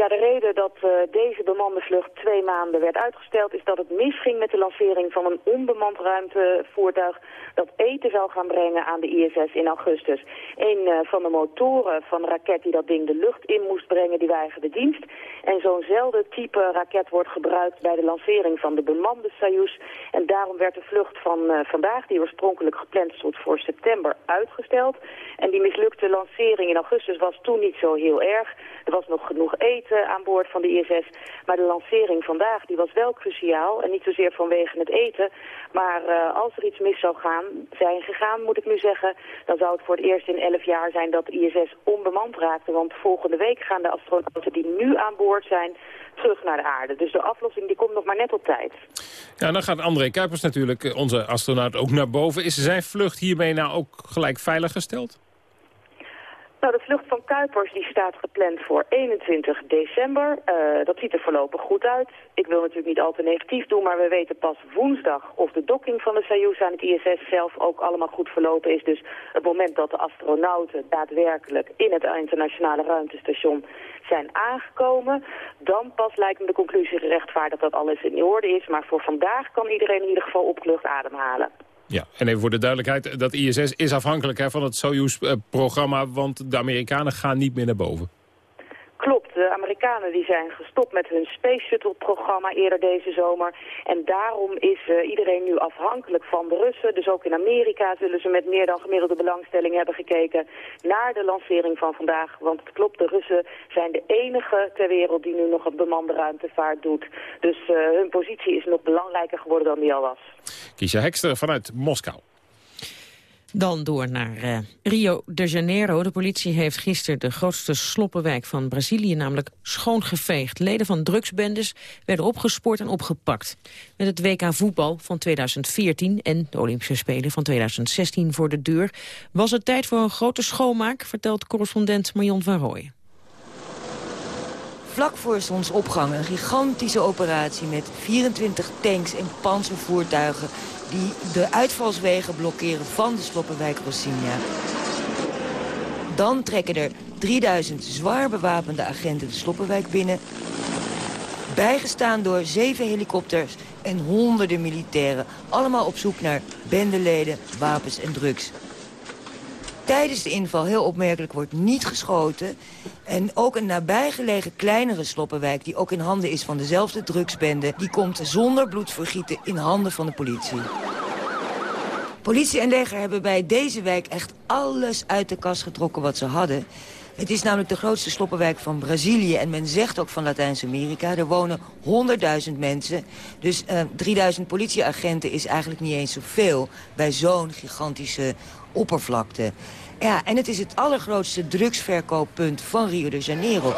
Ja, de reden dat uh, deze bemande vlucht twee maanden werd uitgesteld... is dat het misging met de lancering van een onbemand ruimtevoertuig... dat eten zou gaan brengen aan de ISS in augustus. Een uh, van de motoren van de raket die dat ding de lucht in moest brengen... die weigerde dienst. En zo'nzelfde type raket wordt gebruikt bij de lancering van de bemande Soyuz. En daarom werd de vlucht van uh, vandaag, die oorspronkelijk gepland stond voor september, uitgesteld. En die mislukte lancering in augustus was toen niet zo heel erg. Er was nog genoeg eten aan boord van de ISS. Maar de lancering vandaag die was wel cruciaal. En niet zozeer vanwege het eten. Maar uh, als er iets mis zou gaan, zijn gegaan, moet ik nu zeggen... dan zou het voor het eerst in elf jaar zijn dat de ISS onbemand raakte. Want volgende week gaan de astronauten die nu aan boord zijn terug naar de aarde. Dus de aflossing die komt nog maar net op tijd. Ja, dan gaat André Kuipers natuurlijk, onze astronaut, ook naar boven. Is zijn vlucht hiermee nou ook gelijk veilig gesteld? Nou, de vlucht van Kuipers die staat gepland voor 21 december. Uh, dat ziet er voorlopig goed uit. Ik wil natuurlijk niet al te negatief doen, maar we weten pas woensdag of de docking van de Soyuz aan het ISS zelf ook allemaal goed verlopen is. Dus het moment dat de astronauten daadwerkelijk in het internationale ruimtestation zijn aangekomen, dan pas lijkt me de conclusie gerechtvaardigd dat alles in orde is. Maar voor vandaag kan iedereen in ieder geval opgelucht ademhalen. Ja, en even voor de duidelijkheid, dat ISS is afhankelijk hè, van het Soyuz-programma, want de Amerikanen gaan niet meer naar boven. Klopt, de Amerikanen die zijn gestopt met hun Space Shuttle-programma eerder deze zomer. En daarom is uh, iedereen nu afhankelijk van de Russen. Dus ook in Amerika zullen ze met meer dan gemiddelde belangstelling hebben gekeken naar de lancering van vandaag. Want het klopt, de Russen zijn de enige ter wereld die nu nog een bemande ruimtevaart doet. Dus uh, hun positie is nog belangrijker geworden dan die al was. Kiesja Hekster vanuit Moskou. Dan door naar uh, Rio de Janeiro. De politie heeft gisteren de grootste sloppenwijk van Brazilië namelijk schoongeveegd. Leden van drugsbendes werden opgespoord en opgepakt. Met het WK voetbal van 2014 en de Olympische Spelen van 2016 voor de deur... was het tijd voor een grote schoonmaak, vertelt correspondent Marion van Rooyen. Vlak voor zonsopgang een gigantische operatie met 24 tanks en panzervoertuigen die de uitvalswegen blokkeren van de sloppenwijk Rocinha. Dan trekken er 3000 zwaar bewapende agenten de sloppenwijk binnen... bijgestaan door zeven helikopters en honderden militairen... allemaal op zoek naar bendeleden, wapens en drugs. Tijdens de inval, heel opmerkelijk, wordt niet geschoten. En ook een nabijgelegen kleinere sloppenwijk... die ook in handen is van dezelfde drugsbende... die komt zonder bloedvergieten in handen van de politie. Politie en leger hebben bij deze wijk echt alles uit de kast getrokken wat ze hadden. Het is namelijk de grootste sloppenwijk van Brazilië... en men zegt ook van Latijns-Amerika. Er wonen 100.000 mensen. Dus uh, 3000 politieagenten is eigenlijk niet eens zoveel... bij zo'n gigantische oppervlakte. Ja, en het is het allergrootste drugsverkooppunt van Rio de Janeiro.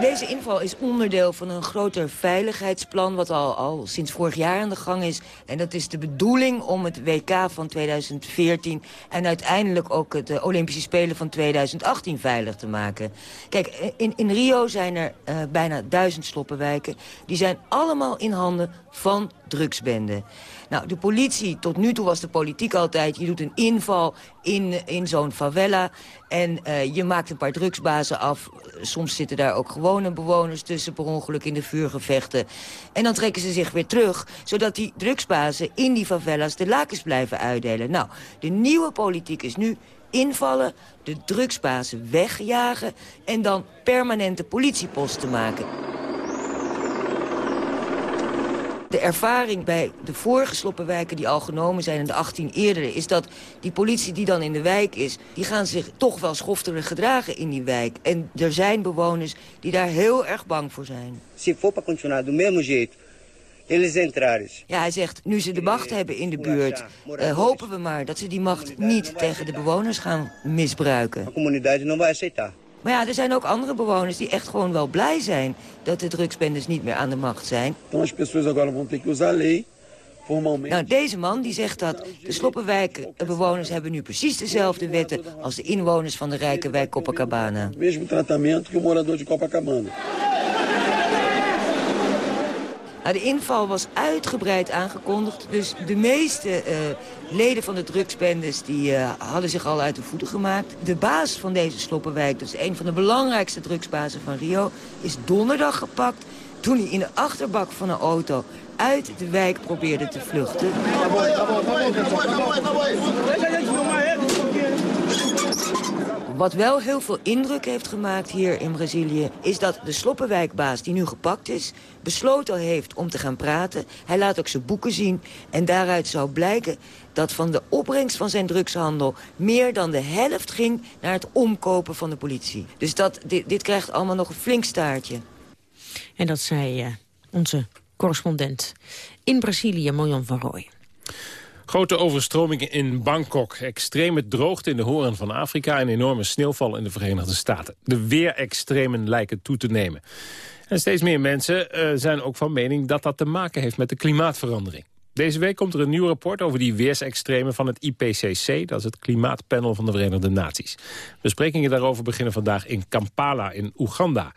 Deze inval is onderdeel van een groter veiligheidsplan... wat al, al sinds vorig jaar aan de gang is. En dat is de bedoeling om het WK van 2014... en uiteindelijk ook het de Olympische Spelen van 2018 veilig te maken. Kijk, in, in Rio zijn er uh, bijna duizend sloppenwijken. Die zijn allemaal in handen van drugsbenden. Nou, de politie, tot nu toe was de politiek altijd... je doet een inval in, in zo'n favela en uh, je maakt een paar drugsbazen af. Soms zitten daar ook gewone bewoners tussen per ongeluk in de vuurgevechten. En dan trekken ze zich weer terug, zodat die drugsbazen in die favelas de lakens blijven uitdelen. Nou, de nieuwe politiek is nu invallen, de drugsbazen wegjagen... en dan permanente politieposten maken. De ervaring bij de vorige wijken die al genomen zijn... en de 18 eerdere, is dat die politie die dan in de wijk is... die gaan zich toch wel schofterig gedragen in die wijk. En er zijn bewoners die daar heel erg bang voor zijn. Se for para continuar do mesmo jeito... Ja, hij zegt, nu ze de macht hebben in de buurt... Uh, hopen we maar dat ze die macht niet tegen de bewoners gaan misbruiken. De não vai aceitar. Maar ja, er zijn ook andere bewoners die echt gewoon wel blij zijn... dat de drugsbendes niet meer aan de macht zijn. Nou, deze man die zegt dat de sloppenwijkbewoners hebben nu precies dezelfde wetten... als de inwoners van de rijke wijk Copacabana. Mesmo tratamento que o morador de Copacabana. Nou, de inval was uitgebreid aangekondigd. Dus de meeste uh, leden van de drugsbendes die, uh, hadden zich al uit de voeten gemaakt. De baas van deze sloppenwijk, dus een van de belangrijkste drugsbazen van Rio... is donderdag gepakt toen hij in de achterbak van een auto uit de wijk probeerde te vluchten. Wat wel heel veel indruk heeft gemaakt hier in Brazilië... is dat de sloppenwijkbaas die nu gepakt is... besloten heeft om te gaan praten. Hij laat ook zijn boeken zien. En daaruit zou blijken dat van de opbrengst van zijn drugshandel... meer dan de helft ging naar het omkopen van de politie. Dus dat, dit, krijgt allemaal nog een flink staartje. En dat zei uh, onze correspondent in Brazilië, Marjan van Rooij. Grote overstromingen in Bangkok, extreme droogte in de horen van Afrika... en enorme sneeuwval in de Verenigde Staten. De weerextremen lijken toe te nemen. En steeds meer mensen uh, zijn ook van mening dat dat te maken heeft met de klimaatverandering. Deze week komt er een nieuw rapport over die weersextremen van het IPCC. Dat is het Klimaatpanel van de Verenigde Naties. Besprekingen daarover beginnen vandaag in Kampala in Oeganda.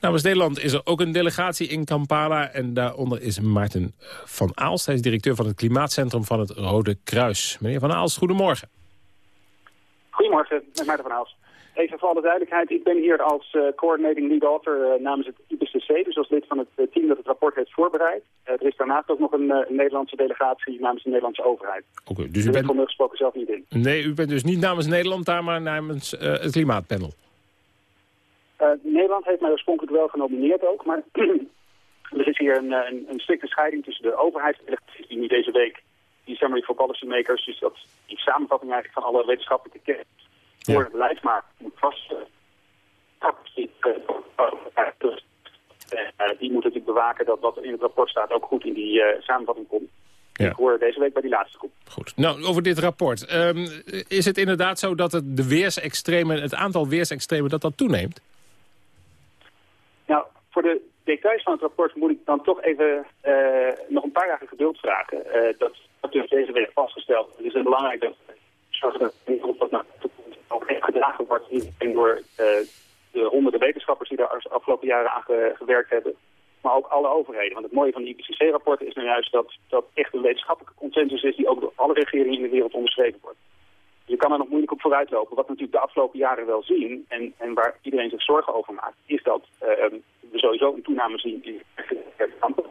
Namens Nederland is er ook een delegatie in Kampala. En daaronder is Maarten eh, van Aalst. Hij is directeur van het Klimaatcentrum van het Rode Kruis. Meneer van Aalst, goedemorgen. Goedemorgen, met Maarten van Aalst. Even voor alle duidelijkheid, ik ben hier als uh, coordinating lead author uh, namens het IPCC, dus als lid van het uh, team dat het rapport heeft voorbereid. er is daarnaast ook nog een, een, Nederlandse delegatie namens de Nederlandse overheid. Oké, okay, dus u bent... Ik gesproken zelf niet in. Nee, u bent dus niet namens Nederland daar, maar namens het klimaatpanel. Nederland heeft mij oorspronkelijk wel genomineerd ook, maar *clears throat* er is hier een, een, een strikte scheiding tussen de overheidsdelegatie die nu deze week die Summary for Policymakers, dus dat die samenvatting eigenlijk van alle wetenschappelijke kennis voor het beleidsmaker moet vaststellen. die moet natuurlijk bewaken dat wat in het rapport staat ook goed in die uh, samenvatting komt. Ja. Ik hoor deze week bij die laatste groep. Goed. Nou, over dit rapport. Um, is het inderdaad zo dat het, de weersextremen, het aantal weersextremen, dat dat toeneemt? Nou, voor de details van het rapport moet ik dan toch even uh, nog een paar dagen geduld vragen. Uh, dat wordt dus deze week vastgesteld. Het is belangrijk dat zorgen dat dat naar ook echt gedragen alleen door uh, de honderden wetenschappers die daar de afgelopen jaren aan gewerkt hebben. Maar ook alle overheden. Want het mooie van de IPCC-rapport is nou juist dat dat echt een wetenschappelijke consensus is die ook door alle regeringen in de wereld onderschreven wordt. Je kan er nog moeilijk op vooruitlopen. Wat we natuurlijk de afgelopen jaren wel zien en, en waar iedereen zich zorgen over maakt, is dat uh, we sowieso een toename zien in rampen.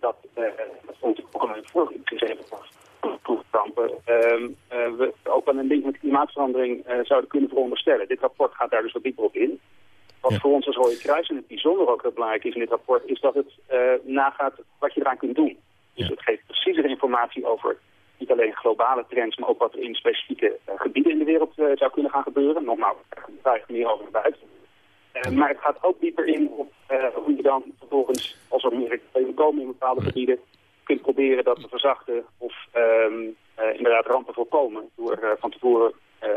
Dat, uh, dat vond ook al in het vorige IPCC-rapport proefkampen, uh, uh, we ook wel een link met klimaatverandering uh, zouden kunnen veronderstellen. Dit rapport gaat daar dus wat dieper op in. Wat voor ons als Rode Kruis en het bijzonder ook heel belangrijk is in dit rapport, is dat het uh, nagaat wat je eraan kunt doen. Dus het geeft preciezere informatie over niet alleen globale trends, maar ook wat er in specifieke gebieden in de wereld zou kunnen gaan gebeuren. Nogmaals, daar gaat meer over naar buiten. Uh, maar het gaat ook dieper in op hoe je dan vervolgens, als er meer komen in bepaalde gebieden, kunt proberen dat te verzachten of um, uh, inderdaad rampen voorkomen door uh, van tevoren uh,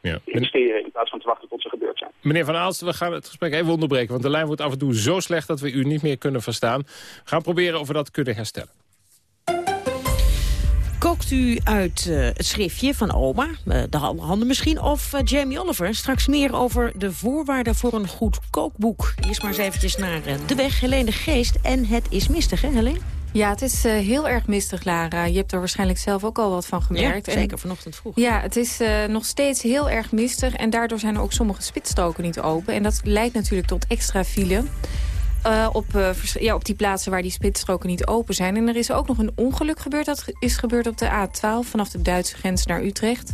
ja. te investeren in plaats van te wachten tot ze gebeurd zijn. Meneer Van Aalst, we gaan het gesprek even onderbreken... want de lijn wordt af en toe zo slecht dat we u niet meer kunnen verstaan. We gaan proberen of we dat kunnen herstellen. Kookt u uit uh, het schriftje van oma, uh, de handen misschien, of uh, Jamie Oliver? Straks meer over de voorwaarden voor een goed kookboek. Eerst maar eens eventjes naar de weg, Helene de Geest. En het is mistig, hè Helene? Ja, het is uh, heel erg mistig, Lara. Je hebt er waarschijnlijk zelf ook al wat van gemerkt. Ja, zeker, vanochtend vroeg. Ja, het is uh, nog steeds heel erg mistig. En daardoor zijn er ook sommige spitstoken niet open. En dat leidt natuurlijk tot extra file. Uh, op, ja, op die plaatsen waar die spitsstroken niet open zijn. En er is ook nog een ongeluk gebeurd. Dat is gebeurd op de A12 vanaf de Duitse grens naar Utrecht.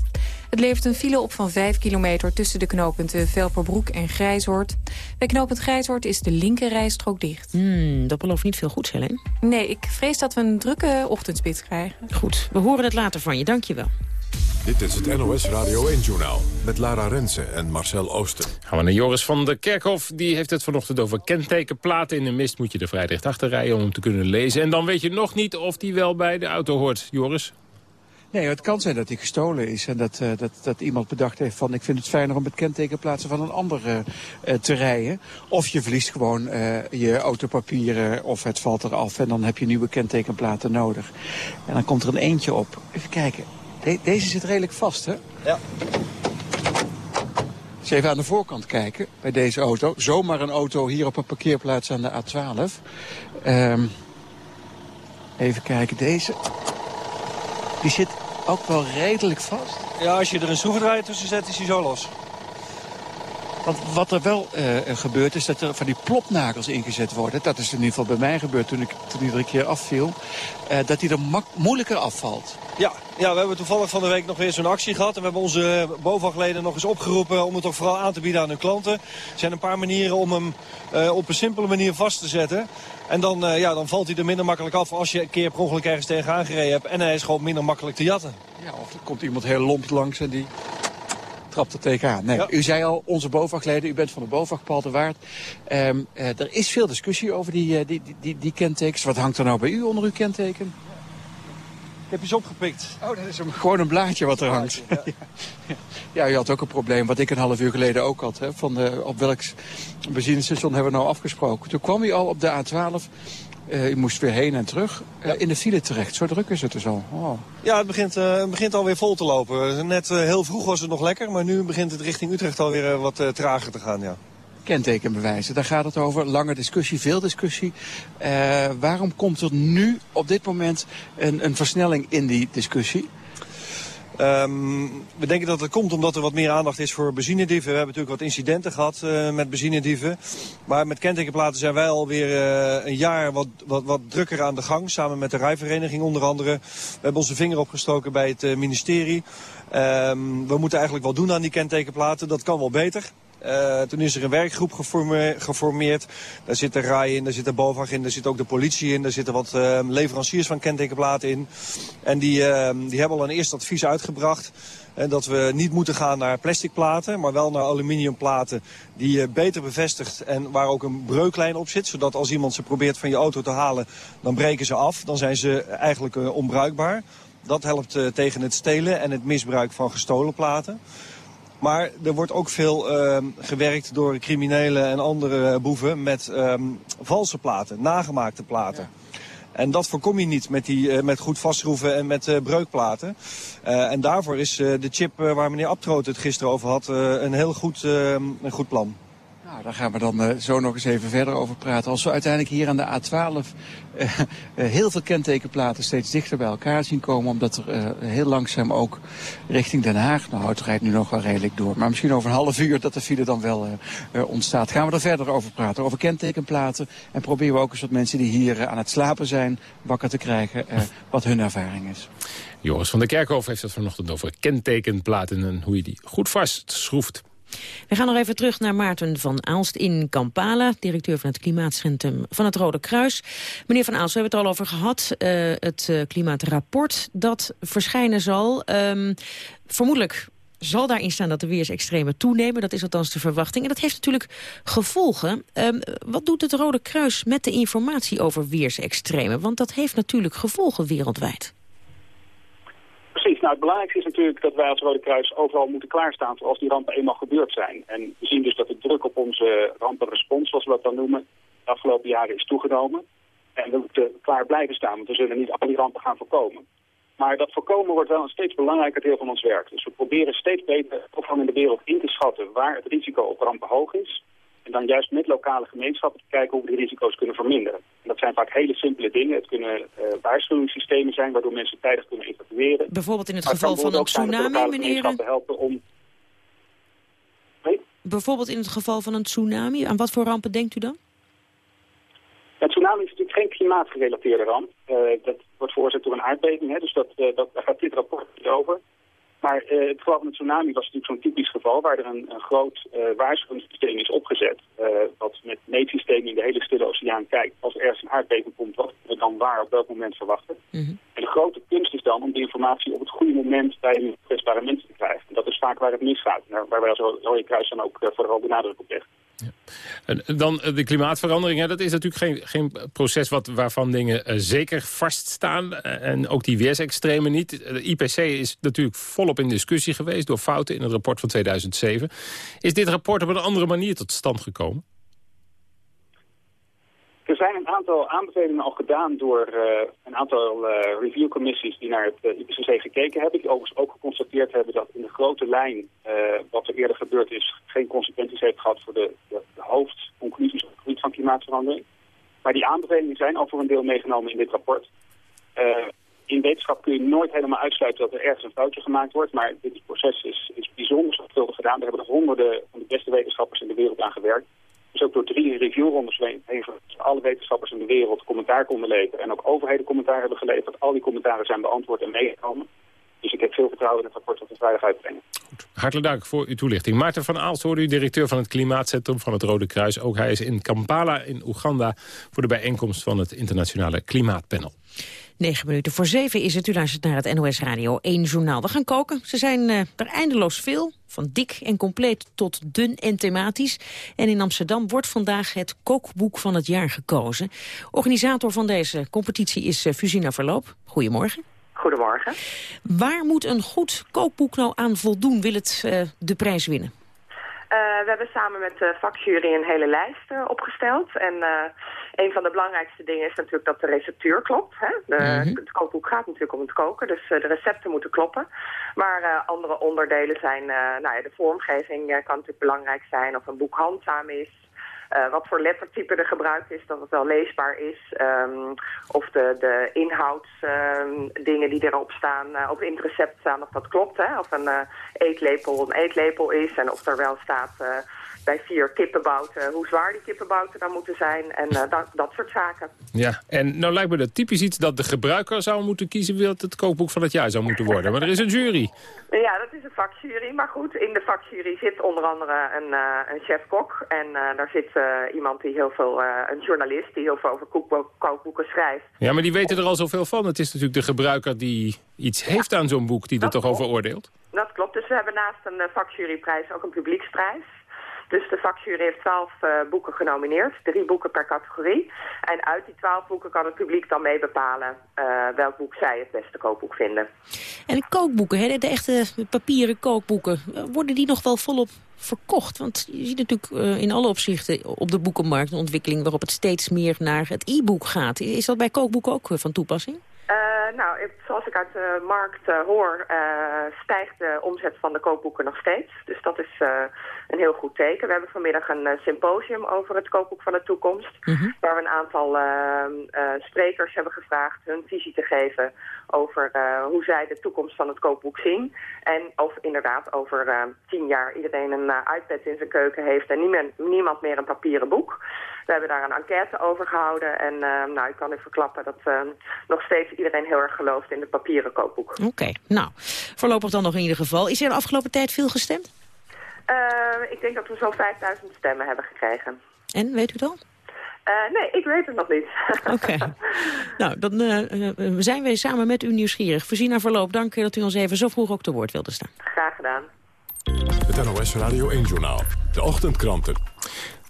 Het levert een file op van 5 kilometer tussen de knooppunten Velperbroek en Grijzoord. Bij knooppunt Grijzoord is de linkerrijstrook dicht. Hmm, dat belooft niet veel goeds, Helene. Nee, ik vrees dat we een drukke ochtendspits krijgen. Goed, we horen het later van je. Dank je wel. Dit is het NOS Radio 1-journaal met Lara Rensen en Marcel Ooster. Gaan we naar Joris van der Kerkhof. Die heeft het vanochtend over kentekenplaten. In de mist moet je er vrij dicht achter rijden om hem te kunnen lezen. En dan weet je nog niet of die wel bij de auto hoort. Joris? Nee, het kan zijn dat hij gestolen is en dat, uh, dat, dat iemand bedacht heeft van... ik vind het fijner om het kentekenplaatsen van een ander uh, te rijden. Of je verliest gewoon uh, je autopapieren of het valt eraf en dan heb je nieuwe kentekenplaten nodig. En dan komt er een eentje op. Even kijken. De deze zit redelijk vast, hè? Ja. Als je even aan de voorkant kijken bij deze auto. Zomaar een auto hier op een parkeerplaats aan de A12. Um, even kijken, deze... Die zit ook wel redelijk vast. Ja, als je er een schroevendraaier tussen zet, is hij zo los. Want wat er wel uh, gebeurt is dat er van die plopnagels ingezet worden. Dat is in ieder geval bij mij gebeurd toen ik toen iedere keer afviel. Uh, dat die er moeilijker afvalt. Ja, ja, we hebben toevallig van de week nog weer zo'n actie gehad. En we hebben onze BOVAG-leden nog eens opgeroepen om het toch vooral aan te bieden aan hun klanten. Er zijn een paar manieren om hem uh, op een simpele manier vast te zetten. En dan, uh, ja, dan valt hij er minder makkelijk af als je een keer per ongeluk ergens tegenaan gereden hebt. En hij is gewoon minder makkelijk te jatten. Ja, of er komt iemand heel lomp langs en die trapt er tegenaan. Nee, ja. U zei al, onze BOVAG-leden, u bent van de BOVAG, Paul de Waard. Um, uh, er is veel discussie over die, uh, die, die, die, die kentekens. Wat hangt er nou bij u onder uw kenteken? Ik heb je eens opgepikt. Oh, dat is een, gewoon een blaadje wat er hangt. *laughs* Ja. ja, u had ook een probleem, wat ik een half uur geleden ook had. Hè, van de, op welk benzinestation hebben we nou afgesproken. Toen kwam u al op de A12 uh, u moest weer heen en terug. Uh, in de file terecht. Zo druk is het dus al. Oh. Ja, het begint, uh, het begint alweer vol te lopen. Net heel vroeg was het nog lekker. Maar nu begint het richting Utrecht alweer wat trager te gaan. Ja. Kentekenbewijzen, daar gaat het over. Lange discussie, veel discussie. waarom komt er nu op dit moment een, een versnelling in die discussie? Um, we denken dat het komt omdat er wat meer aandacht is voor benzinedieven. We hebben natuurlijk wat incidenten gehad uh, met benzinedieven. Maar met kentekenplaten zijn wij alweer uh, een jaar wat, wat, wat drukker aan de gang. Samen met de rijvereniging onder andere. We hebben onze vinger opgestoken bij het uh, ministerie. Um, we moeten eigenlijk wel doen aan die kentekenplaten. Dat kan wel beter. Uh, toen is er een werkgroep geformeerd. Daar zit de RAI in, daar zit de BOVAG in, daar zit ook de politie in. Daar zitten wat uh, leveranciers van kentekenplaten in. En die, uh, die hebben al een eerste advies uitgebracht. En dat we niet moeten gaan naar plastic platen, maar wel naar aluminiumplaten die beter bevestigd en waar ook een breuklijn op zit. Zodat als iemand ze probeert van je auto te halen, dan breken ze af. Dan zijn ze eigenlijk onbruikbaar. Dat helpt tegen het stelen en het misbruik van gestolen platen. Maar er wordt ook veel uh, gewerkt door criminelen en andere boeven met um, valse platen, nagemaakte platen. Ja. En dat voorkom je niet met, die, uh, met goed vastschroeven en met uh, breukplaten. En daarvoor is de chip waar meneer Abtroot het gisteren over had een heel goed, ehm, een goed plan. Nou, daar gaan we dan uh, zo nog eens even verder over praten. Als we uiteindelijk hier aan de A12 uh, uh, heel veel kentekenplaten steeds dichter bij elkaar zien komen... omdat er heel langzaam ook richting Den Haag... nou, het rijdt nu nog wel redelijk door... maar misschien over een half uur dat de file dan wel ontstaat. Gaan we er verder over praten, over kentekenplaten... en proberen we ook eens wat mensen die hier aan het slapen zijn... wakker te krijgen wat hun ervaring is. Joris van der Kerkhof heeft het vanochtend over kentekenplaten... en hoe je die goed vastschroeft. We gaan nog even terug naar Maarten van Aalst in Kampala... directeur van het Klimaatcentrum van het Rode Kruis. Meneer van Aalst, we hebben het al over gehad. Uh, het uh, klimaatrapport dat verschijnen zal. Um, vermoedelijk zal daarin staan dat de weersextremen toenemen. Dat is althans de verwachting. En dat heeft natuurlijk gevolgen. Um, wat doet het Rode Kruis met de informatie over weersextremen? Want dat heeft natuurlijk gevolgen wereldwijd. Nou, het belangrijkste is natuurlijk dat wij als Rode Kruis overal moeten klaarstaan als die rampen eenmaal gebeurd zijn. En we zien dus dat de druk op onze rampenrespons, zoals we dat dan noemen, de afgelopen jaren is toegenomen. En we moeten klaar blijven staan, want we zullen niet al die rampen gaan voorkomen. Maar dat voorkomen wordt wel een steeds belangrijker deel van ons werk. Dus we proberen steeds beter overal in de wereld in te schatten waar het risico op rampen hoog is. En dan juist met lokale gemeenschappen te kijken hoe we die risico's kunnen verminderen. En dat zijn vaak hele simpele dingen. Het kunnen uh, waarschuwingssystemen zijn waardoor mensen tijdig kunnen evacueren. Bijvoorbeeld in het geval van een tsunami, meneer... helpen om... Nee? Bijvoorbeeld in het geval van een tsunami. Aan wat voor rampen denkt u dan? Een tsunami is natuurlijk geen klimaatgerelateerde ramp. Uh, dat wordt veroorzaakt door een aardbeving, hè, dus dat, uh, dat, daar gaat dit rapport over. Maar uh, het geval van een tsunami was natuurlijk zo'n typisch geval... waar er een, een groot waarschuwingssysteem is opgezet... wat met meetsystemen in de hele Stille Oceaan kijkt... als er ergens een aardbeving komt, wat we dan waar op welk moment verwachten. Mhm. En de grote kunst is dan om die informatie op het goede moment... bij kwetsbare mensen te krijgen. En dat is vaak waar het misgaat. Waar wij als Rode Kruis dan ook vooral de nadruk op leggen. Dan de klimaatverandering. Dat is natuurlijk geen, geen proces wat, waarvan dingen uh, zeker vaststaan. Uh, en ook die weersextremen niet. De IPC is natuurlijk volop in discussie geweest... door fouten in het rapport van 2007. Is dit rapport op een andere manier tot stand gekomen? Er zijn een aantal aanbevelingen al gedaan door uh, een aantal uh, reviewcommissies die naar het uh, IPCC gekeken hebben. Die overigens ook geconstateerd hebben dat in de grote lijn wat er eerder gebeurd is geen consequenties heeft gehad voor de, de, hoofdconclusies op het gebied van klimaatverandering. Maar die aanbevelingen zijn al voor een deel meegenomen in dit rapport. in wetenschap kun je nooit helemaal uitsluiten dat er ergens een foutje gemaakt wordt. Maar dit proces is, is bijzonder zorgvuldig gedaan. Daar hebben er honderden van de beste wetenschappers in de wereld aan gewerkt. Ook door drie reviewrondes heen alle wetenschappers in de wereld commentaar konden leveren. En ook overheden commentaar hebben geleverd. Al die commentaren zijn beantwoord en meegenomen. Dus ik heb veel vertrouwen in het rapport dat we vrijdag uitbrengen. Hartelijk dank voor uw toelichting. Maarten van Aalst hoorde u, directeur van het Klimaatcentrum van het Rode Kruis. Ook hij is in Kampala in Oeganda voor de bijeenkomst van het internationale klimaatpanel. 9 minuten voor 7 is het. U luistert naar het NOS Radio 1 journaal. We gaan koken. Ze zijn uh, er eindeloos veel. Van dik en compleet tot dun en thematisch. En in Amsterdam wordt vandaag het kookboek van het jaar gekozen. Organisator van deze competitie is uh, Fusina Verloop. Goedemorgen. Goedemorgen. Waar moet een goed kookboek nou aan voldoen? Wil het uh, de prijs winnen? We hebben samen met de vakjury een hele lijst opgesteld. En een van de belangrijkste dingen is natuurlijk dat de receptuur klopt. Hè? De, mm -hmm. Het kookboek gaat natuurlijk om het koken, dus de recepten moeten kloppen. Maar andere onderdelen zijn, nou ja, de vormgeving kan natuurlijk belangrijk zijn. Of een boek handzaam is. Uh, wat voor lettertype er gebruikt is, dat het wel leesbaar is. Um, of de, de inhoudsdingen um, die erop staan, uh, op in het recept staan, of dat klopt. Hè? Of een uh, eetlepel een eetlepel is en of er wel staat bij vier kippenbouten hoe zwaar die kippenbouten dan moeten zijn. En dat, dat soort zaken. Ja, en nou lijkt me dat typisch iets dat de gebruiker zou moeten kiezen... wie het kookboek van het jaar zou moeten worden. Maar er is een jury. Ja, dat is een vakjury. Maar goed, in de vakjury zit onder andere een, een chef-kok. En daar zit uh, iemand die heel veel, uh, een journalist die heel veel over kookbo kookboeken schrijft. Ja, maar die weten er al zoveel van. Het is natuurlijk de gebruiker die iets heeft aan zo'n boek die er toch over oordeelt. Dat klopt. Dus we hebben naast een uh, vakjuryprijs ook een publieksprijs. Dus de vakjury heeft twaalf uh, boeken genomineerd, drie boeken per categorie. En uit die twaalf boeken kan het publiek dan mee bepalen uh, welk boek zij het beste kookboek vinden. En de kookboeken, hè, de echte papieren kookboeken, worden die nog wel volop verkocht? Want je ziet natuurlijk in alle opzichten op de boekenmarkt een ontwikkeling waarop het steeds meer naar het e-book gaat. Is dat bij kookboeken ook van toepassing? Uh, nou, zoals ik uit de markt uh, hoor, uh, stijgt de omzet van de kookboeken nog steeds. Dus dat is een heel goed teken. We hebben vanmiddag een symposium over het kookboek van de toekomst. -hmm. Waar we een aantal sprekers hebben gevraagd hun visie te geven over hoe zij de toekomst van het kookboek zien. En of inderdaad over tien jaar iedereen een iPad in zijn keuken heeft en niemand, niemand meer een papieren boek. We hebben daar een enquête over gehouden. En uh, nou, ik kan u verklappen dat uh, nog steeds iedereen heel erg gelooft in het papieren kookboek. Oké, okay. nou, voorlopig dan nog in ieder geval. Is er de afgelopen tijd veel gestemd? Uh, ik denk dat we zo'n 5000 stemmen hebben gekregen. En, weet u het al? nee, ik weet het nog niet. Oké. Okay. *laughs* nou, dan zijn wij samen met u nieuwsgierig. Voorzien verloop, dank dat u ons even zo vroeg ook te woord wilde staan. Graag gedaan. Het NOS Radio 1-journaal. De ochtendkranten.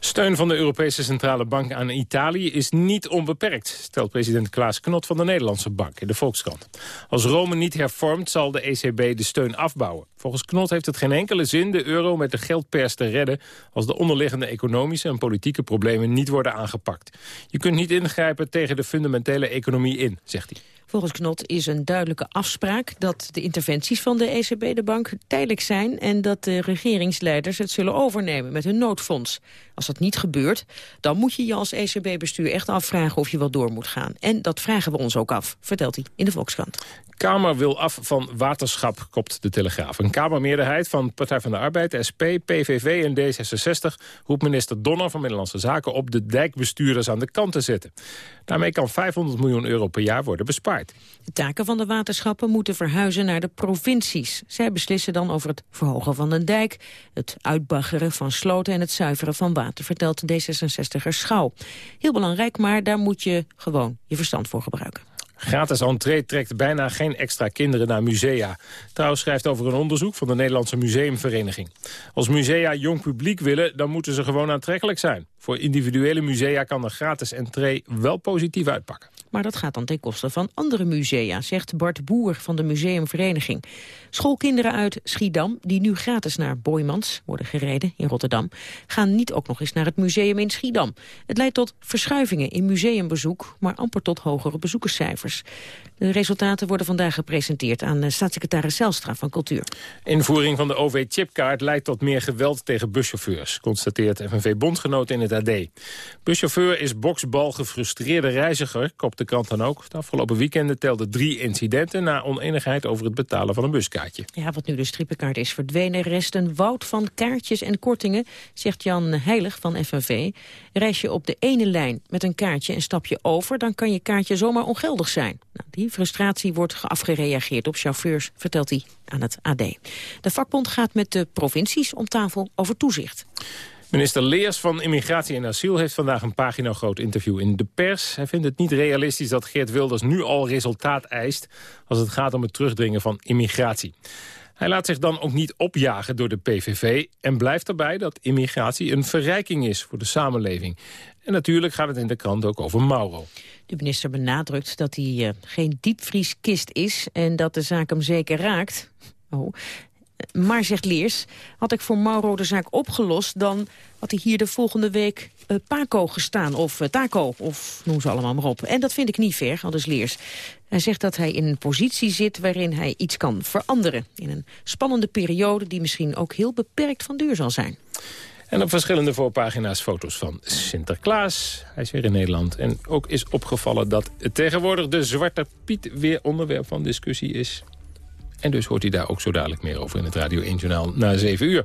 Steun van de Europese Centrale Bank aan Italië is niet onbeperkt, stelt president Klaas Knot van de Nederlandse Bank in de Volkskrant. Als Rome niet hervormt, zal de ECB de steun afbouwen. Volgens Knot heeft het geen enkele zin de euro met de geldpers te redden als de onderliggende economische en politieke problemen niet worden aangepakt. Je kunt niet ingrijpen tegen de fundamentele economie in, zegt hij. Volgens Knot is een duidelijke afspraak dat de interventies van de ECB, de bank, tijdelijk zijn en dat de regeringsleiders het zullen overnemen met hun noodfonds. Als dat niet gebeurt, dan moet je je als ECB-bestuur echt afvragen of je wel door moet gaan. En dat vragen we ons ook af, vertelt hij in de Volkskrant. Kamer wil af van waterschap, kopt de Telegraaf. Een Kamermeerderheid van Partij van de Arbeid, SP, PVV en D66... roept minister Donner van Middellandse Zaken op de dijkbestuurders aan de kant te zetten. Daarmee kan 500 miljoen euro per jaar worden bespaard. De taken van de waterschappen moeten verhuizen naar de provincies. Zij beslissen dan over het verhogen van een dijk... het uitbaggeren van sloten en het zuiveren van water... vertelt D66er Schouw. Heel belangrijk, maar daar moet je gewoon je verstand voor gebruiken. Gratis entree trekt bijna geen extra kinderen naar musea. Trouwens schrijft over een onderzoek van de Nederlandse Museumvereniging. Als musea jong publiek willen, dan moeten ze gewoon aantrekkelijk zijn. Voor individuele musea kan de gratis entree wel positief uitpakken. Maar dat gaat dan ten koste van andere musea, zegt Bart Boer van de Museumvereniging. Schoolkinderen uit Schiedam, die nu gratis naar Boymans worden gereden in Rotterdam, gaan niet ook nog eens naar het museum in Schiedam. Het leidt tot verschuivingen in museumbezoek, maar amper tot hogere bezoekerscijfers. De resultaten worden vandaag gepresenteerd aan de staatssecretaris Zelstra van Cultuur. Invoering van de OV-chipkaart leidt tot meer geweld tegen buschauffeurs, constateert FNV-bondgenoot in het AD. Buschauffeur is boksbal gefrustreerde reiziger, kopt de krant dan ook. De afgelopen weekenden telde drie incidenten na oneenigheid over het betalen van een buskaartje. Ja, wat nu de strippenkaart is verdwenen, rest een woud van kaartjes en kortingen, zegt Jan Heilig van FNV. Reis je op de ene lijn met een kaartje en stap je over, dan kan je kaartje zomaar ongeldig zijn. Nou, die frustratie wordt afgereageerd op chauffeurs, vertelt hij aan het AD. De vakbond gaat met de provincies om tafel over toezicht. Minister Leers van Immigratie en Asiel heeft vandaag een pagina groot interview in de pers. Hij vindt het niet realistisch dat Geert Wilders nu al resultaat eist als het gaat om het terugdringen van immigratie. Hij laat zich dan ook niet opjagen door de PVV en blijft erbij dat immigratie een verrijking is voor de samenleving. En natuurlijk gaat het in de krant ook over Mauro. De minister benadrukt dat hij uh, geen diepvrieskist is en dat de zaak hem zeker raakt. Oh. Maar, zegt Leers, had ik voor Mauro de zaak opgelost... dan had hij hier de volgende week uh, Paco gestaan, of uh, Taco, of noem ze allemaal maar op. En dat vind ik niet ver, aldus Leers. Hij zegt dat hij in een positie zit waarin hij iets kan veranderen. In een spannende periode die misschien ook heel beperkt van duur zal zijn. En op verschillende voorpagina's foto's van Sinterklaas. Hij is weer in Nederland. En ook is opgevallen dat tegenwoordig de Zwarte Piet weer onderwerp van discussie is. En dus hoort hij daar ook zo dadelijk meer over in het Radio 1 Journaal na 7 uur.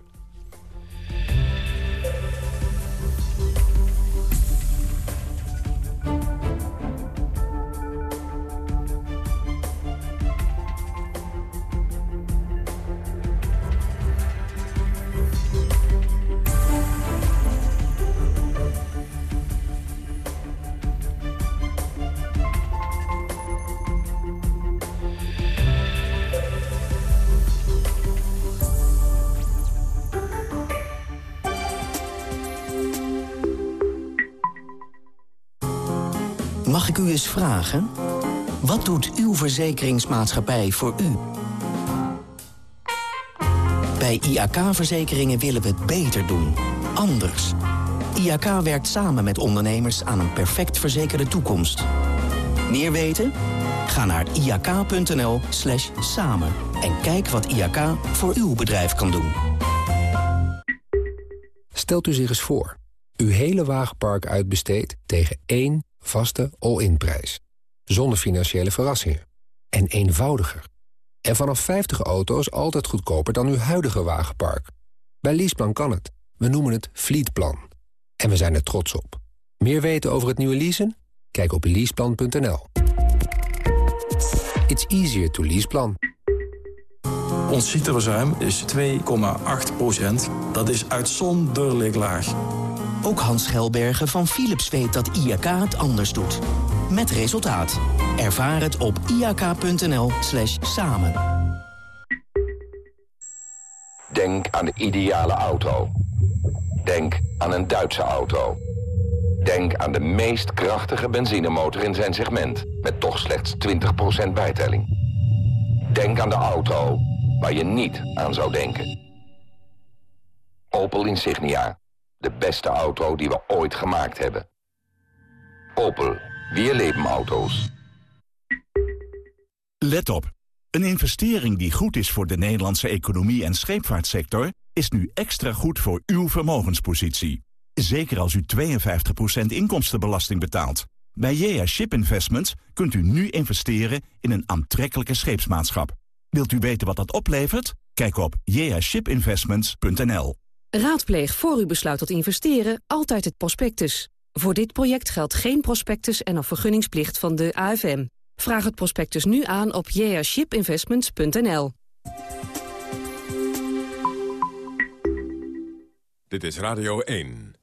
Mag ik u eens vragen? Wat doet uw verzekeringsmaatschappij voor u? Bij IAK-verzekeringen willen we het beter doen. Anders. IAK werkt samen met ondernemers aan een perfect verzekerde toekomst. Meer weten? Ga naar iak.nl slash samen en kijk wat IAK voor uw bedrijf kan doen. Stelt u zich eens voor. Uw hele wagenpark uitbesteedt tegen één vaste all-in prijs. Zonder financiële verrassingen. En eenvoudiger. En vanaf 50 auto's altijd goedkoper dan uw huidige wagenpark. Bij Leaseplan kan het. We noemen het Fleetplan. En we zijn er trots op. Meer weten over het nieuwe leasen? Kijk op leaseplan.nl. It's easier to leaseplan. Ons ziekteverzuim is 2,8% Dat is uitzonderlijk laag. Ook Hans Gelbergen van Philips weet dat IAK het anders doet. Met resultaat. Ervaar het op iak.nl slash samen. Denk aan de ideale auto. Denk aan een Duitse auto. Denk aan de meest krachtige benzinemotor in zijn segment... met toch slechts 20% bijtelling. Denk aan de auto waar je niet aan zou denken. Opel Insignia. De beste auto die we ooit gemaakt hebben. Opel. Weer leven auto's. Let op. Een investering die goed is voor de Nederlandse economie en scheepvaartsector... is nu extra goed voor uw vermogenspositie. Zeker als u 52% inkomstenbelasting betaalt. Bij JA Ship Investments kunt u nu investeren in een aantrekkelijke scheepsmaatschap. Wilt u weten wat dat oplevert? Kijk op jashipinvestments.nl. Raadpleeg voor u besluit tot investeren altijd het prospectus. Voor dit project geldt geen prospectus en of vergunningsplicht van de AFM. Vraag het prospectus nu aan op jashipinvestments.nl. Dit is Radio 1.